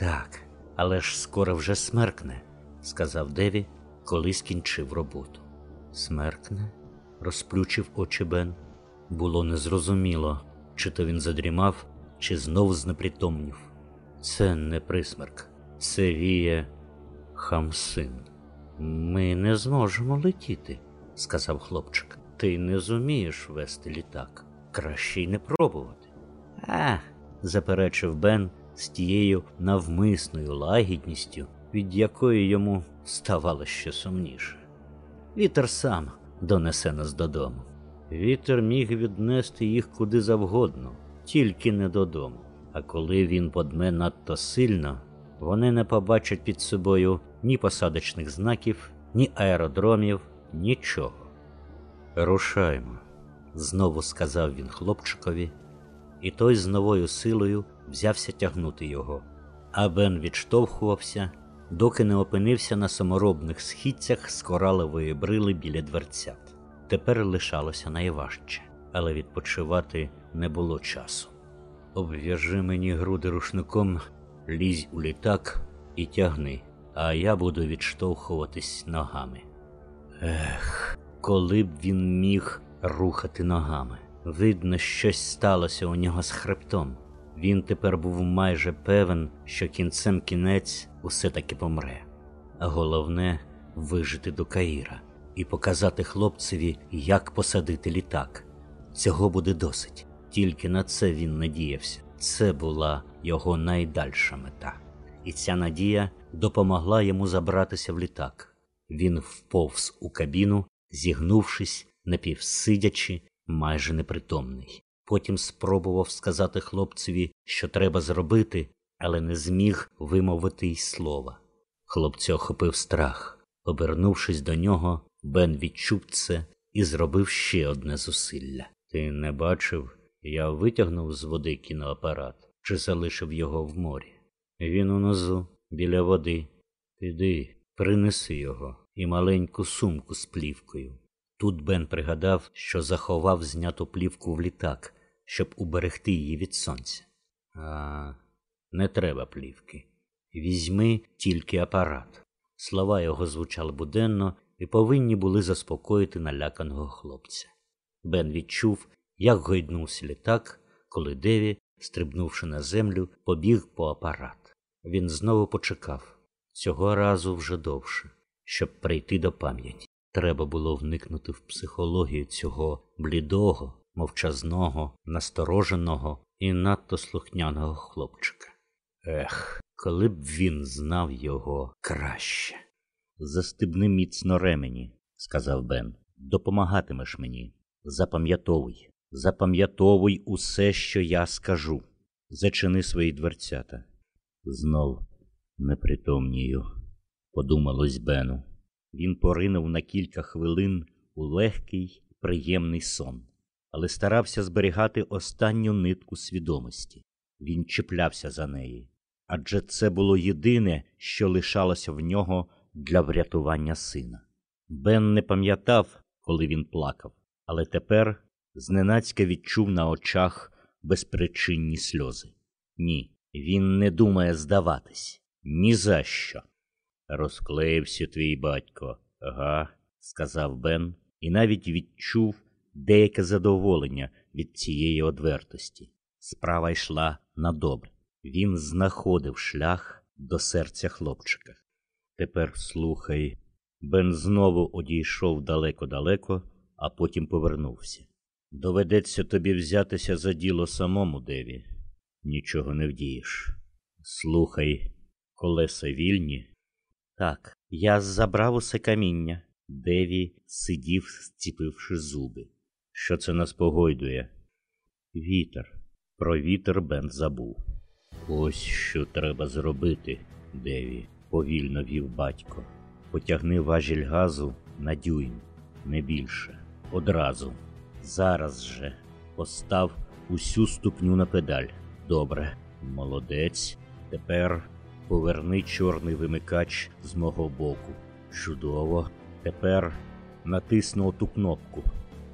Speaker 1: Так, але ж скоро вже смеркне, сказав Деві, коли скінчив роботу. Смеркне? розплющив очі Бен. Було незрозуміло, чи то він задрімав, чи знов знепритомнів. Це не присмерк, це віє Хамсин. Ми не зможемо летіти, сказав хлопчик. Ти не зумієш вести літак. Краще й не пробувати. А, заперечив Бен з тією навмисною лагідністю, від якої йому ставало ще сумніше. Вітер сам донесе нас додому. Вітер міг віднести їх куди завгодно, тільки не додому. А коли він подме надто сильно, вони не побачать під собою ні посадочних знаків, ні аеродромів, нічого. Рушаймо, знову сказав він хлопчикові, і той з новою силою взявся тягнути його. А Бен відштовхувався, доки не опинився на саморобних східцях з коралової брили біля дверцят. Тепер лишалося найважче, але відпочивати не було часу. Обв'яжи мені груди рушником, лізь у літак і тягни, а я буду відштовхуватись ногами. Ех, коли б він міг рухати ногами. Видно, щось сталося у нього з хребтом. Він тепер був майже певен, що кінцем кінець усе таки помре. А головне вижити до Каїра і показати хлопцеві, як посадити літак. Цього буде досить. Тільки на це він надіявся. Це була його найдальша мета. І ця надія допомогла йому забратися в літак. Він вповз у кабіну, зігнувшись, напівсидячи, майже непритомний. Потім спробував сказати хлопцеві, що треба зробити, але не зміг вимовити й слова. Хлопця охопив страх. Обернувшись до нього, Бен відчув це і зробив ще одне зусилля. Ти не бачив? Я витягнув з води кіноапарат чи залишив його в морі. Він унизу, біля води. Піди, принеси його і маленьку сумку з плівкою. Тут Бен пригадав, що заховав зняту плівку в літак, щоб уберегти її від сонця. А не треба плівки. Візьми тільки апарат. Слова його звучали буденно і повинні були заспокоїти наляканого хлопця. Бен відчув, як гойднувся літак, коли Деві, стрибнувши на землю, побіг по апарат. Він знову почекав цього разу вже довше, щоб прийти до пам'яті. Треба було вникнути в психологію цього блідого, мовчазного, настороженого і надто слухняного хлопчика. Ех, коли б він знав його краще. Застебни міцно ремені, сказав Бен. Допомагатимеш мені. Запам'ятовуй, запам'ятовуй усе, що я скажу. Зачини свої дверцята. Знов непритомнію, подумалось Бену. Він поринув на кілька хвилин у легкий, приємний сон, але старався зберігати останню нитку свідомості. Він чіплявся за неї, адже це було єдине, що лишалося в нього для врятування сина. Бен не пам'ятав, коли він плакав, але тепер зненацька відчув на очах безпричинні сльози. Ні, він не думає здаватись. Ні за що. Розклеївся твій батько, га, сказав Бен, і навіть відчув деяке задоволення від цієї одвертості. Справа йшла на добре. Він знаходив шлях до серця хлопчика. Тепер слухай. Бен знову одійшов далеко-далеко, а потім повернувся. Доведеться тобі взятися за діло самому, Деві. Нічого не вдієш. Слухай, колеса вільні, Так, я забрав усе каміння. Деві сидів, зціпивши зуби. Що це нас погойдує? Вітер. Про вітер Бен забув. Ось що треба зробити, Деві, повільно вів батько. Потягни важіль газу на дюйм, не більше. Одразу. Зараз же постав усю ступню на педаль. Добре, молодець. Тепер поверни чорний вимикач з мого боку. Чудово. Тепер натисну оту кнопку.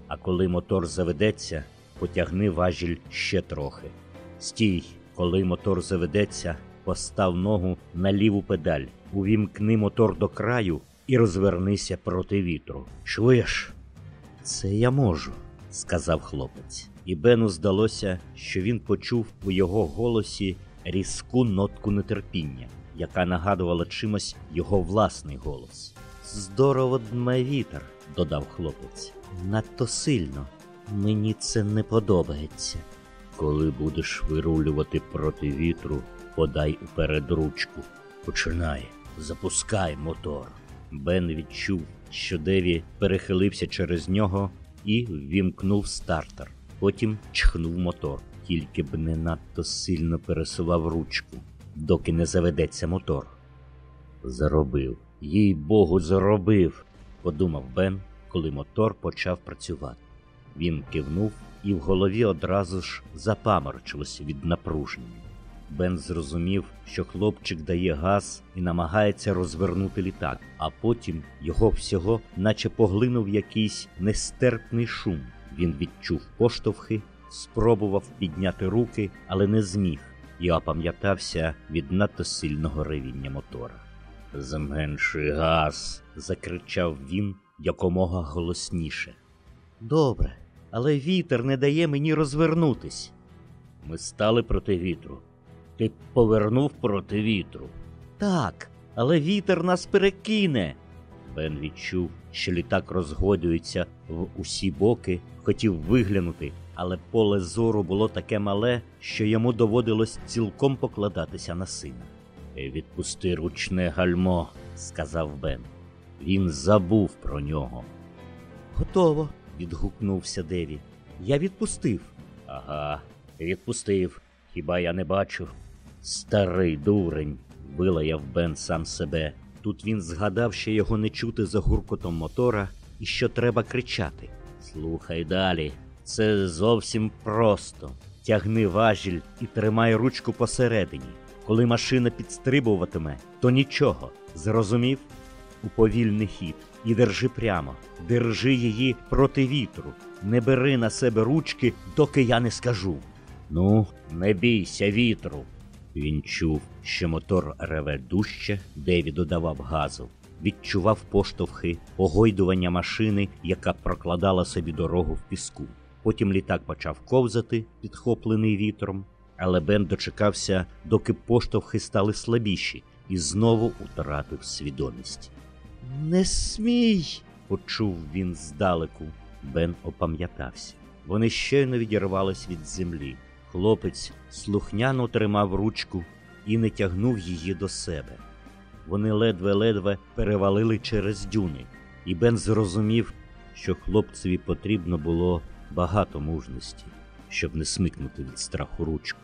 Speaker 1: А коли мотор заведеться, потягни важіль ще трохи. Стій, коли мотор заведеться, постав ногу на ліву педаль, увімкни мотор до краю і розвернися проти вітру. Чуєш? Це я можу, сказав хлопець. І Бену здалося, що він почув у його голосі різку нотку нетерпіння, яка нагадувала чимось його власний голос. Здорово дме вітер, додав хлопець. Надто сильно. Мені це не подобається. Коли будеш вирулювати проти вітру, подай уперед ручку. Починай, запускай мотор. Бен відчув, що Деві перехилився через нього і ввімкнув стартер. Потім чхнув мотор, тільки б не надто сильно пересував ручку, доки не заведеться мотор. Заробив, їй богу, заробив, подумав Бен, коли мотор почав працювати. Він кивнув і в голові одразу ж запаморочилося від напруження. Бен зрозумів, що хлопчик дає газ і намагається розвернути літак, а потім його всього, наче поглинув якийсь нестерпний шум. Він відчув поштовхи, спробував підняти руки, але не зміг, і опам'ятався від надто сильного ревіння мотора. Зменшуй газ, закричав він якомога голосніше. Добре, але вітер не дає мені розвернутись. Ми стали проти вітру. Ти повернув проти вітру. Так, але вітер нас перекине. Бен відчув, що літак розгодюється в усі боки, хотів виглянути, але поле зору було таке мале, що йому доводилось цілком покладатися на сина. Відпусти ручне гальмо, сказав Бен. Він забув про нього. Готово, відгукнувся Деві. Я відпустив. Ага, відпустив. Хіба я не бачу? Старий дурень, вилаяв Бен сам себе. Тут він згадав, що його не чути за гуркотом мотора і що треба кричати. Слухай далі, це зовсім просто. Тягни важіль і тримай ручку посередині. Коли машина підстрибуватиме, то нічого. Зрозумів? У повільний хід і держи прямо, держи її проти вітру. Не бери на себе ручки, доки я не скажу. Ну, не бійся вітру. Він чув, що мотор реве дужче, Деві додавав газу, відчував поштовхи, погойдування машини, яка прокладала собі дорогу в піску. Потім літак почав ковзати, підхоплений вітром, але Бен дочекався, доки поштовхи стали слабіші, і знову втратив свідомість. Не смій, почув він здалеку. Бен опам'ятався. Вони щойно відірвались від землі. Хлопець слухняно тримав ручку і не тягнув її до себе. Вони ледве-ледве перевалили через дюни, і Бен зрозумів, що хлопцеві потрібно було багато мужності, щоб не смикнути від страху ручку.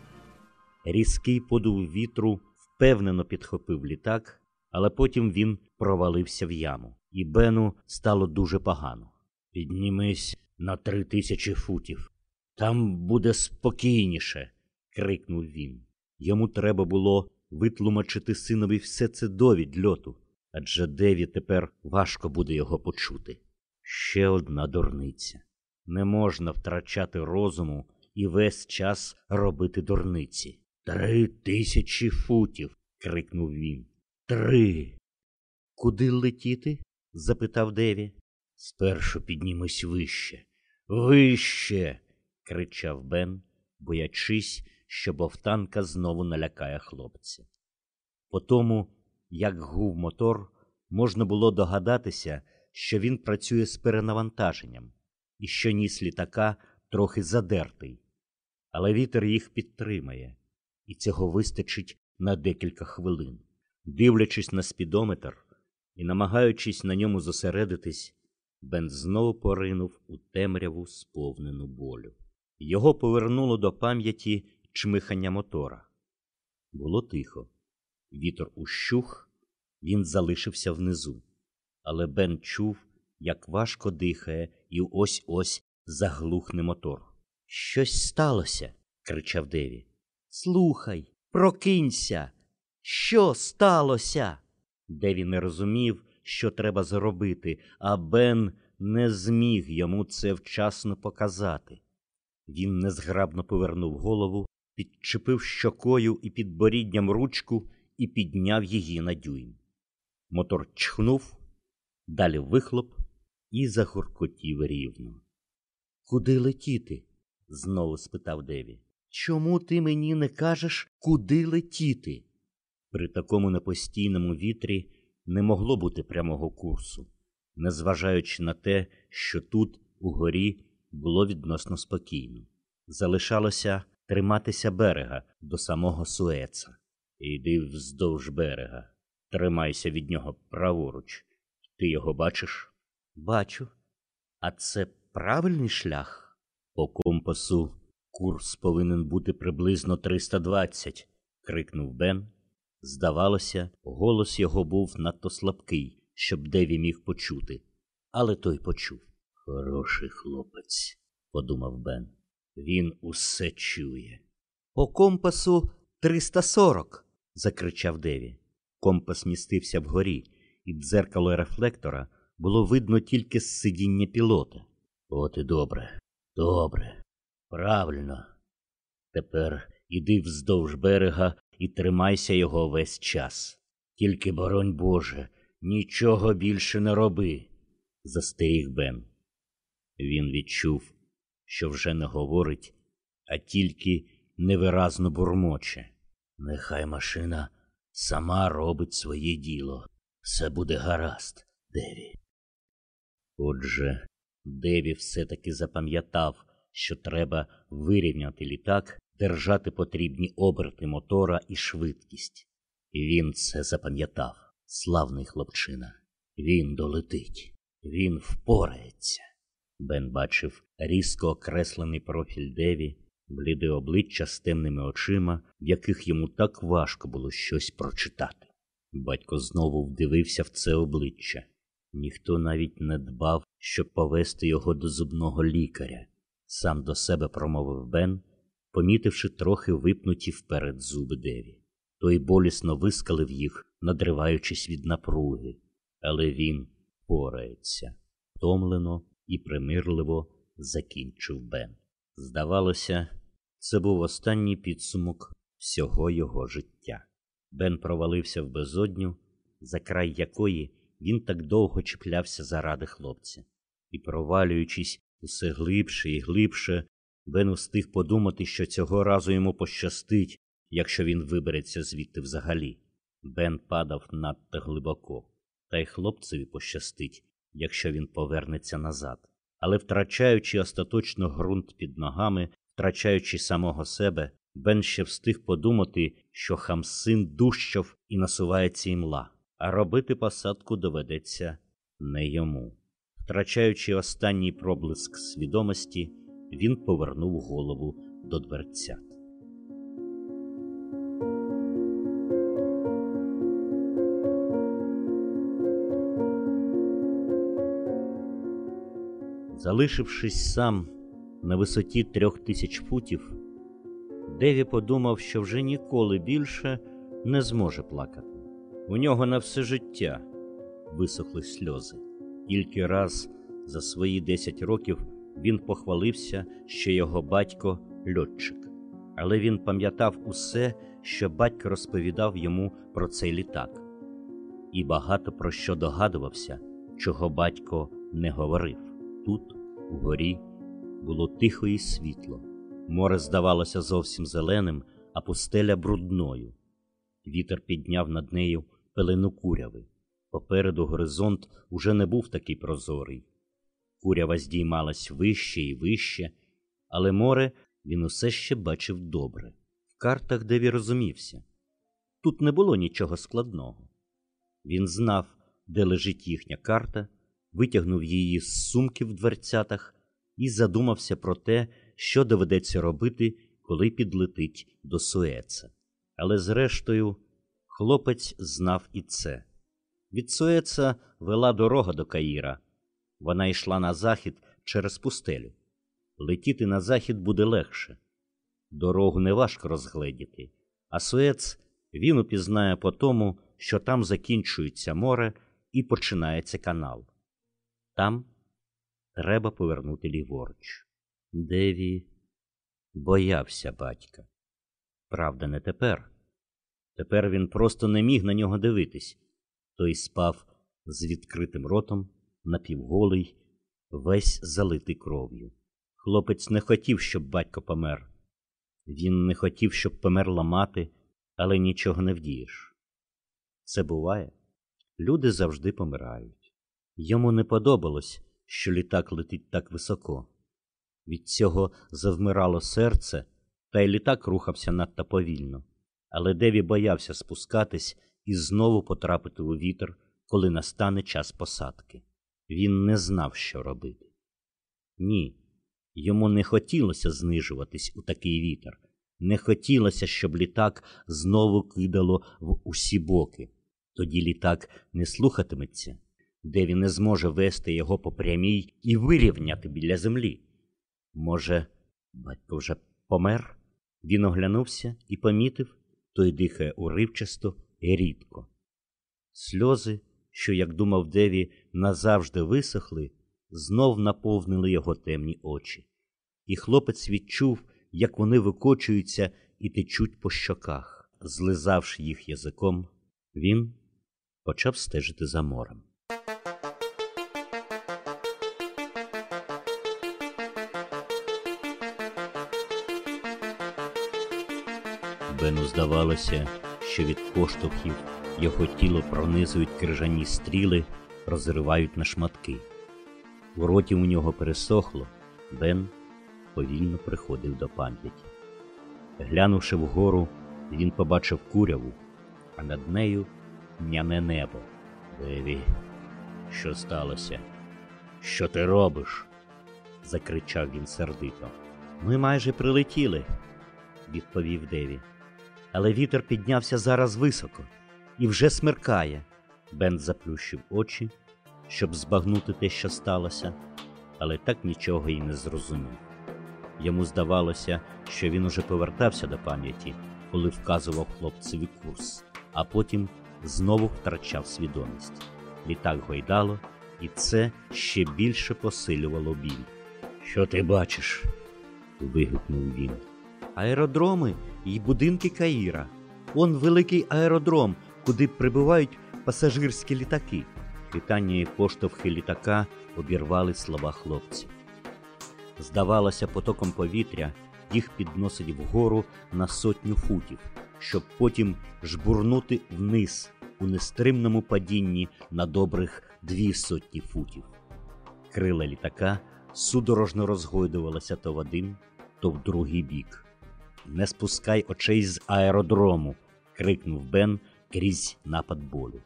Speaker 1: Різкий подув вітру впевнено підхопив літак, але потім він провалився в яму, і Бену стало дуже погано. Піднімись на три тисячі футів. Там буде спокійніше, крикнув він. Йому треба було витлумачити синові все це до відльоту, адже Деві тепер важко буде його почути. Ще одна дурниця. Не можна втрачати розуму і весь час робити дурниці. Три тисячі футів. крикнув він. Три. Куди летіти? запитав Деві. Спершу піднімись вище. Вище. кричав Бен, боячись, що бовтанка знову налякає хлопця. По тому, як гув мотор, можна було догадатися, що він працює з перенавантаженням і що ніс літака трохи задертий, але вітер їх підтримає, і цього вистачить на декілька хвилин. Дивлячись на спідометр, і, намагаючись на ньому зосередитись, Бен знову поринув у темряву сповнену болю. Його повернуло до пам'яті чмихання мотора. Було тихо. Вітер ущух, він залишився внизу. Але Бен чув, як важко дихає, і ось ось заглухне мотор. Щось сталося, кричав Деві. Слухай, прокинься. Що сталося? Деві не розумів, що треба зробити, а Бен не зміг йому це вчасно показати. Він незграбно повернув голову, підчепив щокою і підборідням ручку і підняв її на дюйм. Мотор чхнув, далі вихлоп і загуркотів рівно. Куди летіти? знову спитав Деві. Чому ти мені не кажеш, куди летіти? При такому непостійному вітрі не могло бути прямого курсу, незважаючи на те, що тут, угорі, було відносно спокійно. Залишалося триматися берега до самого Суеца. Іди вздовж берега, тримайся від нього праворуч. Ти його бачиш? Бачу. А це правильний шлях? По компасу курс повинен бути приблизно 320, крикнув Бен. Здавалося, голос його був надто слабкий, щоб Деві міг почути. Але той почув. Хороший хлопець, подумав Бен. Він усе чує. По компасу 340, закричав Деві. Компас містився вгорі, і дзеркало рефлектора було видно тільки з сидіння пілота. От і добре, добре, правильно. Тепер іди вздовж берега і тримайся його весь час. Тільки, боронь Боже, нічого більше не роби, застеріг Бен. Він відчув, що вже не говорить, а тільки невиразно бурмоче. Нехай машина сама робить своє діло. Все буде гаразд, Деві. Отже, Деві все-таки запам'ятав, що треба вирівняти літак, держати потрібні оберти мотора і швидкість. Він це запам'ятав, славний хлопчина. Він долетить, він впорається. Бен бачив різко окреслений профіль Деві, бліде обличчя з темними очима, в яких йому так важко було щось прочитати. Батько знову вдивився в це обличчя. Ніхто навіть не дбав, щоб повести його до зубного лікаря. Сам до себе промовив Бен, помітивши трохи випнуті вперед зуби Деві. Той болісно вискалив їх, надриваючись від напруги, але він порається, втомлено і примирливо закінчив Бен. Здавалося, це був останній підсумок всього його життя. Бен провалився в безодню, за край якої він так довго чіплявся заради хлопця, і, провалюючись усе глибше і глибше, Бен встиг подумати, що цього разу йому пощастить, якщо він вибереться звідти взагалі. Бен падав надто глибоко, та й хлопцеві пощастить, якщо він повернеться назад. Але, втрачаючи остаточно ґрунт під ногами, втрачаючи самого себе, Бен ще встиг подумати, що Хамсин дужчав і насувається імла, а робити посадку доведеться не йому. Втрачаючи останній проблиск свідомості, він повернув голову до дверцят. Залишившись сам на висоті трьох тисяч футів, Деві подумав, що вже ніколи більше не зможе плакати. У нього на все життя висохли сльози. Тільки раз за свої десять років він похвалився, що його батько льотчик, але він пам'ятав усе, що батько розповідав йому про цей літак, і багато про що догадувався, чого батько не говорив. Тут, угорі, було тихо і світло. Море здавалося зовсім зеленим, а пустеля брудною. Вітер підняв над нею пелену куряви. Попереду горизонт уже не був такий прозорий. Курява здіймалась вище і вище, але море він усе ще бачив добре. В картах Деві розумівся. Тут не було нічого складного. Він знав, де лежить їхня карта, витягнув її з сумки в дверцятах і задумався про те, що доведеться робити, коли підлетить до Суеца. Але, зрештою, хлопець знав і це. Від Суеца вела дорога до Каїра. Вона йшла на захід через пустелю. Летіти на захід буде легше. Дорогу неважко розгледіти, а Суец він упізнає по тому, що там закінчується море і починається канал. Там треба повернути ліворуч. Деві боявся батька. Правда, не тепер. Тепер він просто не міг на нього дивитись. Той спав з відкритим ротом, напівголий, весь залитий кров'ю. Хлопець не хотів, щоб батько помер. Він не хотів, щоб померла мати, але нічого не вдієш. Це буває. Люди завжди помирають. Йому не подобалось, що літак летить так високо. Від цього завмирало серце, та й літак рухався надто повільно. Але Деві боявся спускатись і знову потрапити у вітер, коли настане час посадки. Він не знав, що робити. Ні, йому не хотілося знижуватись у такий вітер, не хотілося, щоб літак знову кидало в усі боки. Тоді літак не слухатиметься, де він не зможе вести його по прямій і вирівняти біля землі. Може, батько вже помер? Він оглянувся і помітив, той дихає уривчасто і рідко. Сльози, що, як думав Деві, назавжди висохли, знов наповнили його темні очі, і хлопець відчув, як вони викочуються і течуть по щоках. Злизавши їх язиком, він почав стежити за морем. Бену здавалося, що від поштовхів його тіло пронизують крижані стріли, розривають на шматки. В роті у нього пересохло, Бен повільно приходив до пам'яті. Глянувши вгору, він побачив куряву, а над нею тьмяне небо. Деві, що сталося? Що ти робиш? закричав він сердито. Ми майже прилетіли, відповів Деві. Але вітер піднявся зараз високо і вже смеркає. Бен заплющив очі, щоб збагнути те, що сталося, але так нічого й не зрозумів. Йому здавалося, що він уже повертався до пам'яті, коли вказував хлопцеві курс, а потім знову втрачав свідомість. Літак гойдало, і це ще більше посилювало біль. Що ти бачиш? вигукнув він. Аеродроми і будинки Каїра. Он великий аеродром, куди прибувають пасажирські літаки. Питання і поштовхи літака обірвали слова хлопців. Здавалося, потоком повітря їх підносить вгору на сотню футів, щоб потім жбурнути вниз у нестримному падінні на добрих дві сотні футів. Крила літака судорожно розгойдувалися то в один, то в другий бік. Не спускай очей з аеродрому, крикнув Бен крізь напад болю.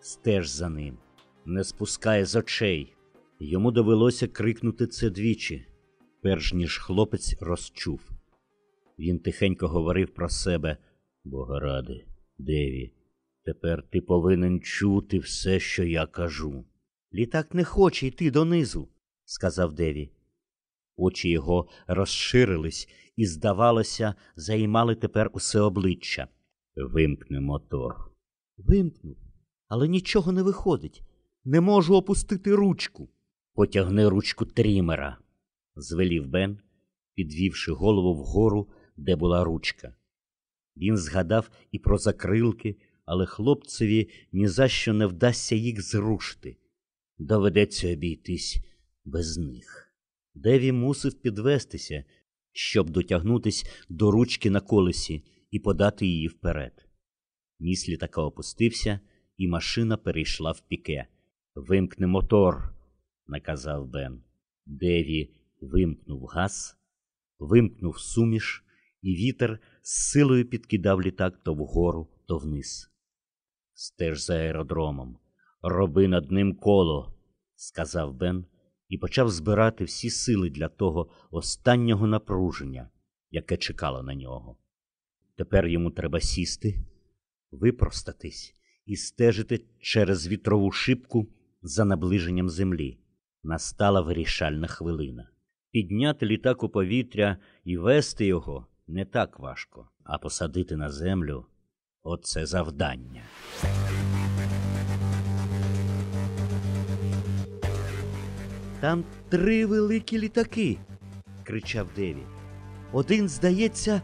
Speaker 1: Стеж за ним, не спускай з очей. Йому довелося крикнути це двічі, перш ніж хлопець розчув. Він тихенько говорив про себе Бога ради, Деві, тепер ти повинен чути все, що я кажу. Літак не хоче йти донизу, сказав Деві. Очі його розширились і, здавалося, займали тепер усе обличчя. Вимкни мотор. Вимкнув, але нічого не виходить. Не можу опустити ручку. Потягни ручку трімера, звелів Бен, підвівши голову вгору, де була ручка. Він згадав і про закрилки, але хлопцеві ні за що не вдасться їх зрушити. Доведеться обійтись без них. Деві мусив підвестися, щоб дотягнутись до ручки на колесі і подати її вперед. Ніс літака опустився, і машина перейшла в піке. Вимкни мотор, наказав Бен. Деві вимкнув газ, вимкнув суміш, і вітер з силою підкидав літак то вгору, то вниз. Стеж за аеродромом, Роби над ним коло, сказав Бен і почав збирати всі сили для того останнього напруження, яке чекало на нього. Тепер йому треба сісти, випростатись і стежити через вітрову шибку за наближенням землі. Настала вирішальна хвилина. Підняти літак у повітря і вести його не так важко, а посадити на землю оце завдання. Там три великі літаки, кричав Деві. Один, здається,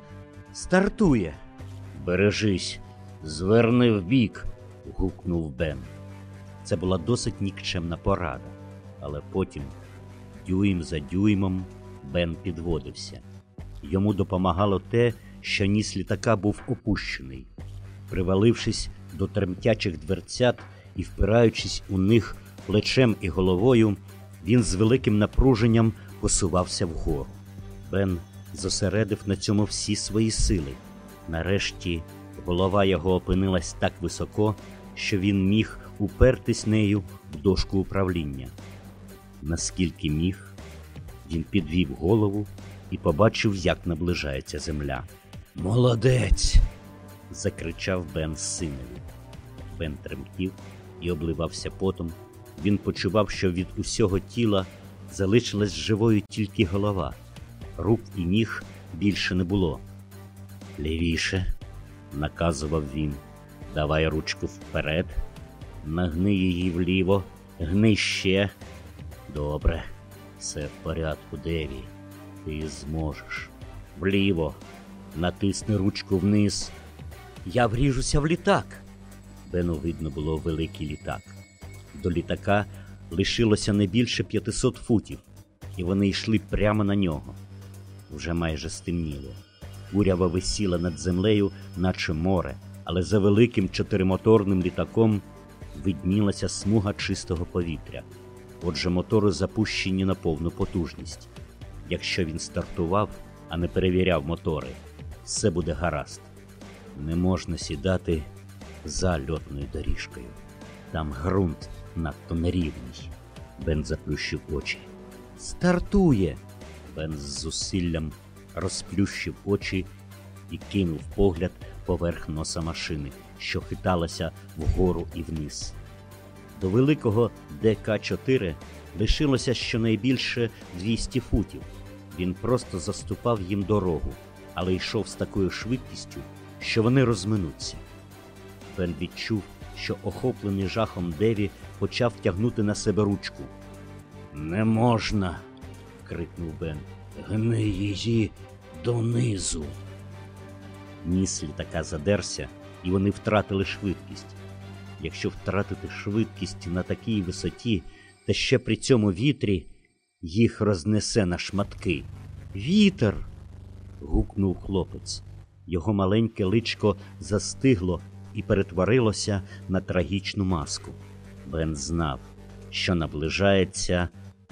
Speaker 1: стартує. Бережись, зверни вбік, гукнув Бен. Це була досить нікчемна порада, але потім, дюйм за дюймом, Бен підводився. Йому допомагало те, що ніс літака був опущений. Привалившись до тремтячих дверцят і впираючись у них плечем і головою, він з великим напруженням посувався вгору. Бен зосередив на цьому всі свої сили. Нарешті голова його опинилась так високо, що він міг упертись нею в дошку управління. Наскільки міг, він підвів голову і побачив, як наближається земля. Молодець! закричав Бен синові. Бен тремтів і обливався потом. Він почував, що від усього тіла залишилась живою тільки голова. Рук і ніг більше не було. Лівіше, наказував він, давай ручку вперед, нагни її вліво, гни ще. Добре, все в порядку, Деві. Ти зможеш. Вліво, натисни ручку вниз. Я вріжуся в літак. Бену видно було великий літак. До літака лишилося не більше 500 футів, і вони йшли прямо на нього. Вже майже стемніло. Урява висіла над землею, наче море, але за великим чотиримоторним літаком виднілася смуга чистого повітря. Отже, мотори запущені на повну потужність. Якщо він стартував, а не перевіряв мотори, все буде гаразд. Не можна сідати за льотною доріжкою. Там ґрунт надто нерівний. Бен заплющив очі. Стартує. Бен з зусиллям розплющив очі і кинув погляд поверх носа машини, що хиталася вгору і вниз. До великого ДК-4 лишилося щонайбільше 200 футів. Він просто заступав їм дорогу, але йшов з такою швидкістю, що вони розминуться. Бен відчув, що охоплений жахом Деві почав тягнути на себе ручку. Не можна. крикнув Бен. Гни її донизу. Ніс літака задерся, і вони втратили швидкість. Якщо втратити швидкість на такій висоті, та ще при цьому вітрі, їх рознесе на шматки. Вітер. гукнув хлопець. Його маленьке личко застигло і перетворилося на трагічну маску. Бен знав, що наближається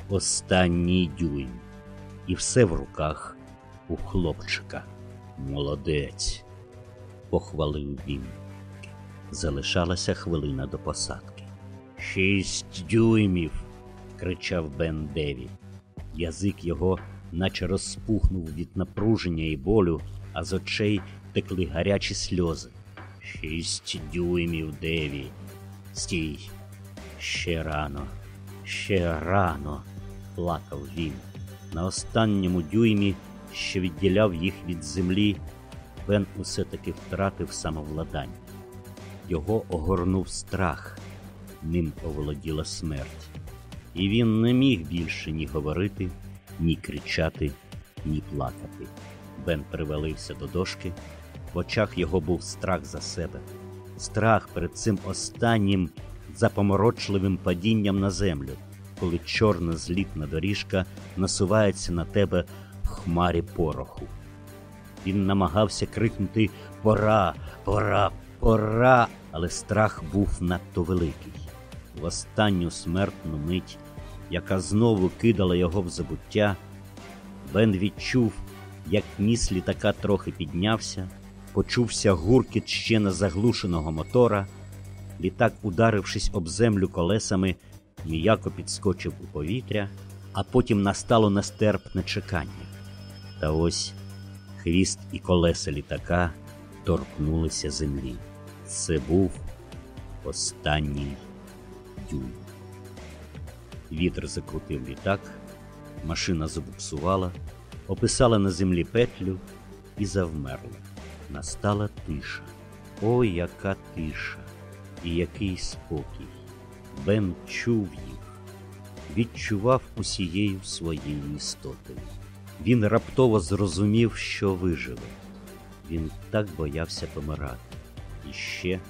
Speaker 1: останній дюйм, і все в руках у хлопчика. Молодець, похвалив він. Залишалася хвилина до посадки. Шість дюймів. кричав Бен Деві. Язик його наче розпухнув від напруження і болю, а з очей текли гарячі сльози. Шість дюймів Деві. Стій. Ще рано, ще рано, плакав він. На останньому дюймі, що відділяв їх від землі, Бен усе таки втратив самовладання. Його огорнув страх, ним оволоділа смерть. І він не міг більше ні говорити, ні кричати, ні плакати. Бен привалився до дошки, в очах його був страх за себе, страх перед цим останнім запоморочливим падінням на землю, коли чорна злітна доріжка насувається на тебе в хмарі пороху. Він намагався крикнути Пора, пора, пора, але страх був надто великий. В останню смертну мить, яка знову кидала його в забуття, Бен відчув, як ніс літака трохи піднявся, почувся гуркіт ще не заглушеного мотора, Літак, ударившись об землю колесами, м'яко підскочив у повітря, а потім настало нестерпне чекання. Та ось хвіст і колеса літака торкнулися землі. Це був останній дюйм. Вітер закрутив літак, машина забуксувала, описала на землі петлю і завмерла. Настала тиша. Ой, яка тиша, і який спокій. Бен чув їх, відчував усією своєю істотою. Він раптово зрозумів, що виживе. Він так боявся помирати і ще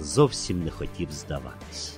Speaker 1: зовсім не хотів здаватись.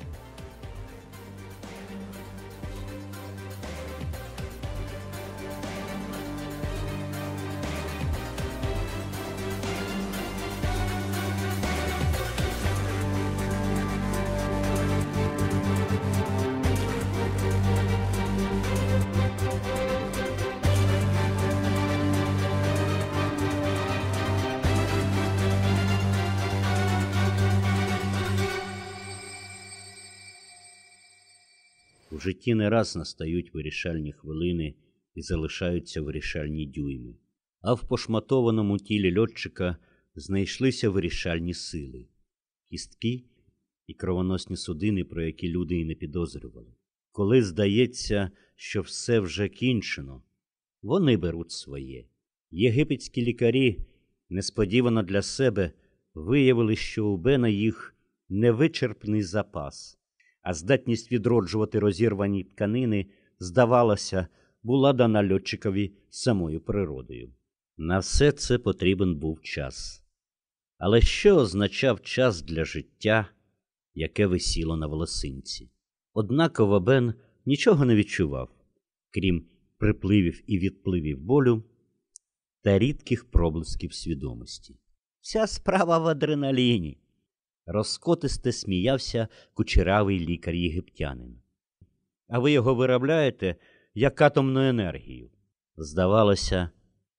Speaker 1: У не раз настають вирішальні хвилини і залишаються вирішальні дюйми, а в пошматованому тілі льотчика знайшлися вирішальні сили, кістки і кровоносні судини, про які люди і не підозрювали. Коли здається, що все вже кінчено, вони беруть своє. Єгипетські лікарі несподівано для себе виявили, що у Бена їх невичерпний запас а здатність відроджувати розірвані тканини, здавалося, була дана льотчикові самою природою. На все це потрібен був час. Але що означав час для життя, яке висіло на волосинці? Однаково Бен нічого не відчував, крім припливів і відпливів болю та рідких проблисків свідомості. Вся справа в адреналіні розкотисте сміявся кучеравий лікар єгиптянин. А ви його виробляєте як атомну енергію. Здавалося,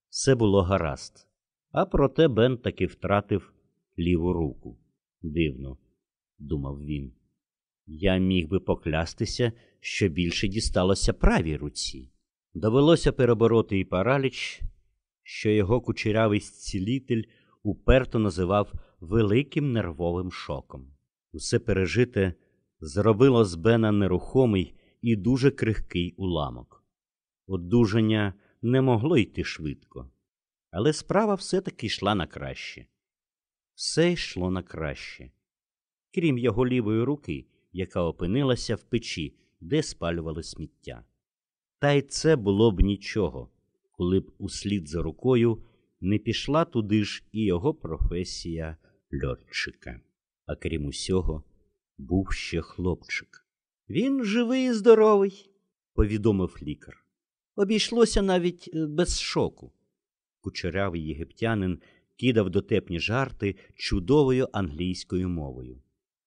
Speaker 1: все було гаразд. А проте Бен таки втратив ліву руку. Дивно, думав він. Я міг би поклястися, що більше дісталося правій руці. Довелося перебороти і параліч, що його кучерявий зцілитель уперто називав великим нервовим шоком. Усе пережите зробило з Бена нерухомий і дуже крихкий уламок. Одужання не могло йти швидко, але справа все-таки йшла на краще. Все йшло на краще, крім його лівої руки, яка опинилася в печі, де спалювали сміття. Та й це було б нічого, коли б услід за рукою не пішла туди ж і його професія льотчика. А крім усього, був ще хлопчик. Він живий і здоровий, повідомив лікар. Обійшлося навіть е, без шоку. Кучерявий єгиптянин кидав дотепні жарти чудовою англійською мовою.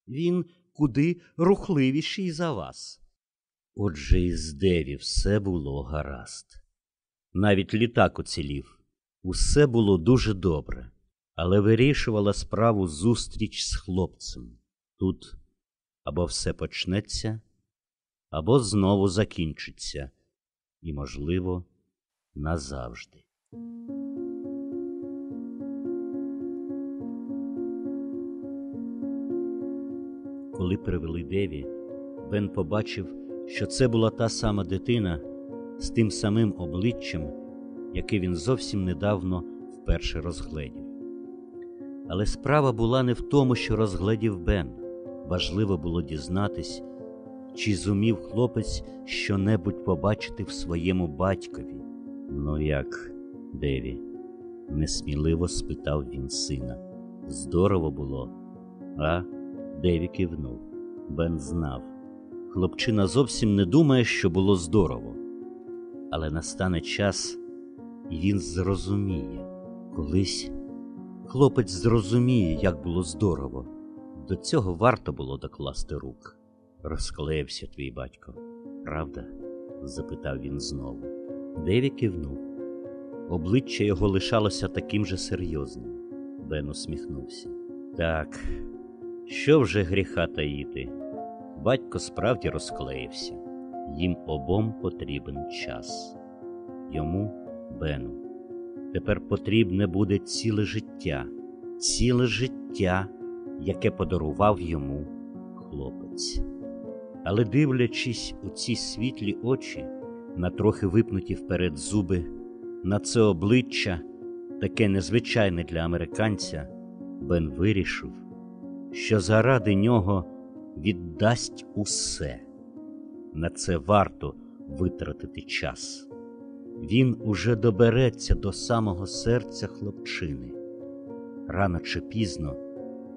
Speaker 1: Він куди рухливіший за вас. Отже, із Деві все було гаразд. Навіть літак уцілів. Усе було дуже добре, але вирішувала справу зустріч з хлопцем. Тут або все почнеться, або знову закінчиться, і, можливо, назавжди. Коли привели Деві, Бен побачив, що це була та сама дитина з тим самим обличчям, яке він зовсім недавно вперше розгледів. Але справа була не в тому, що розгледів Бен. Важливо було дізнатись, чи зумів хлопець щонебудь побачити в своєму батькові. Ну як, Деві? несміливо спитав він сина. Здорово було, а? Деві кивнув. Бен знав. Хлопчина зовсім не думає, що було здорово. Але настане час, і він зрозуміє. Колись хлопець зрозуміє, як було здорово. До цього варто було докласти рук. Розклеївся твій батько, правда? запитав він знову. Деві кивнув. Обличчя його лишалося таким же серйозним. Бен усміхнувся. Так, Що вже гріха таїти? Батько справді розклеївся. Їм обом потрібен час. Йому, Бену, тепер потрібне буде ціле життя, ціле життя, яке подарував йому хлопець. Але дивлячись у ці світлі очі, на трохи випнуті вперед зуби, на це обличчя, таке незвичайне для американця, Бен вирішив, що заради нього віддасть усе. На це варто витратити час. Він уже добереться до самого серця хлопчини. Рано чи пізно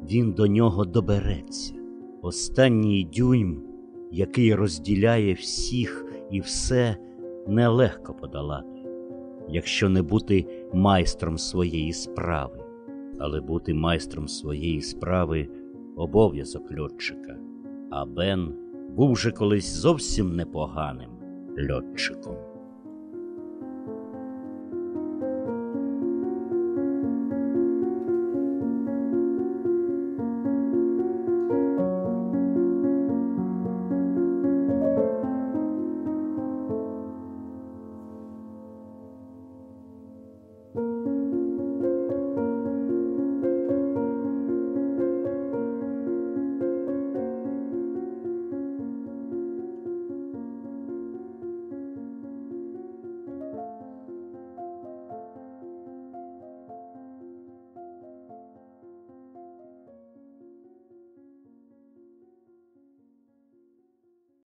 Speaker 1: він до нього добереться. Останній дюйм, який розділяє всіх і все, нелегко подолати, якщо не бути майстром своєї справи, але бути майстром своєї справи обов'язок льотчика. А Бен був же колись зовсім непоганим льотчиком.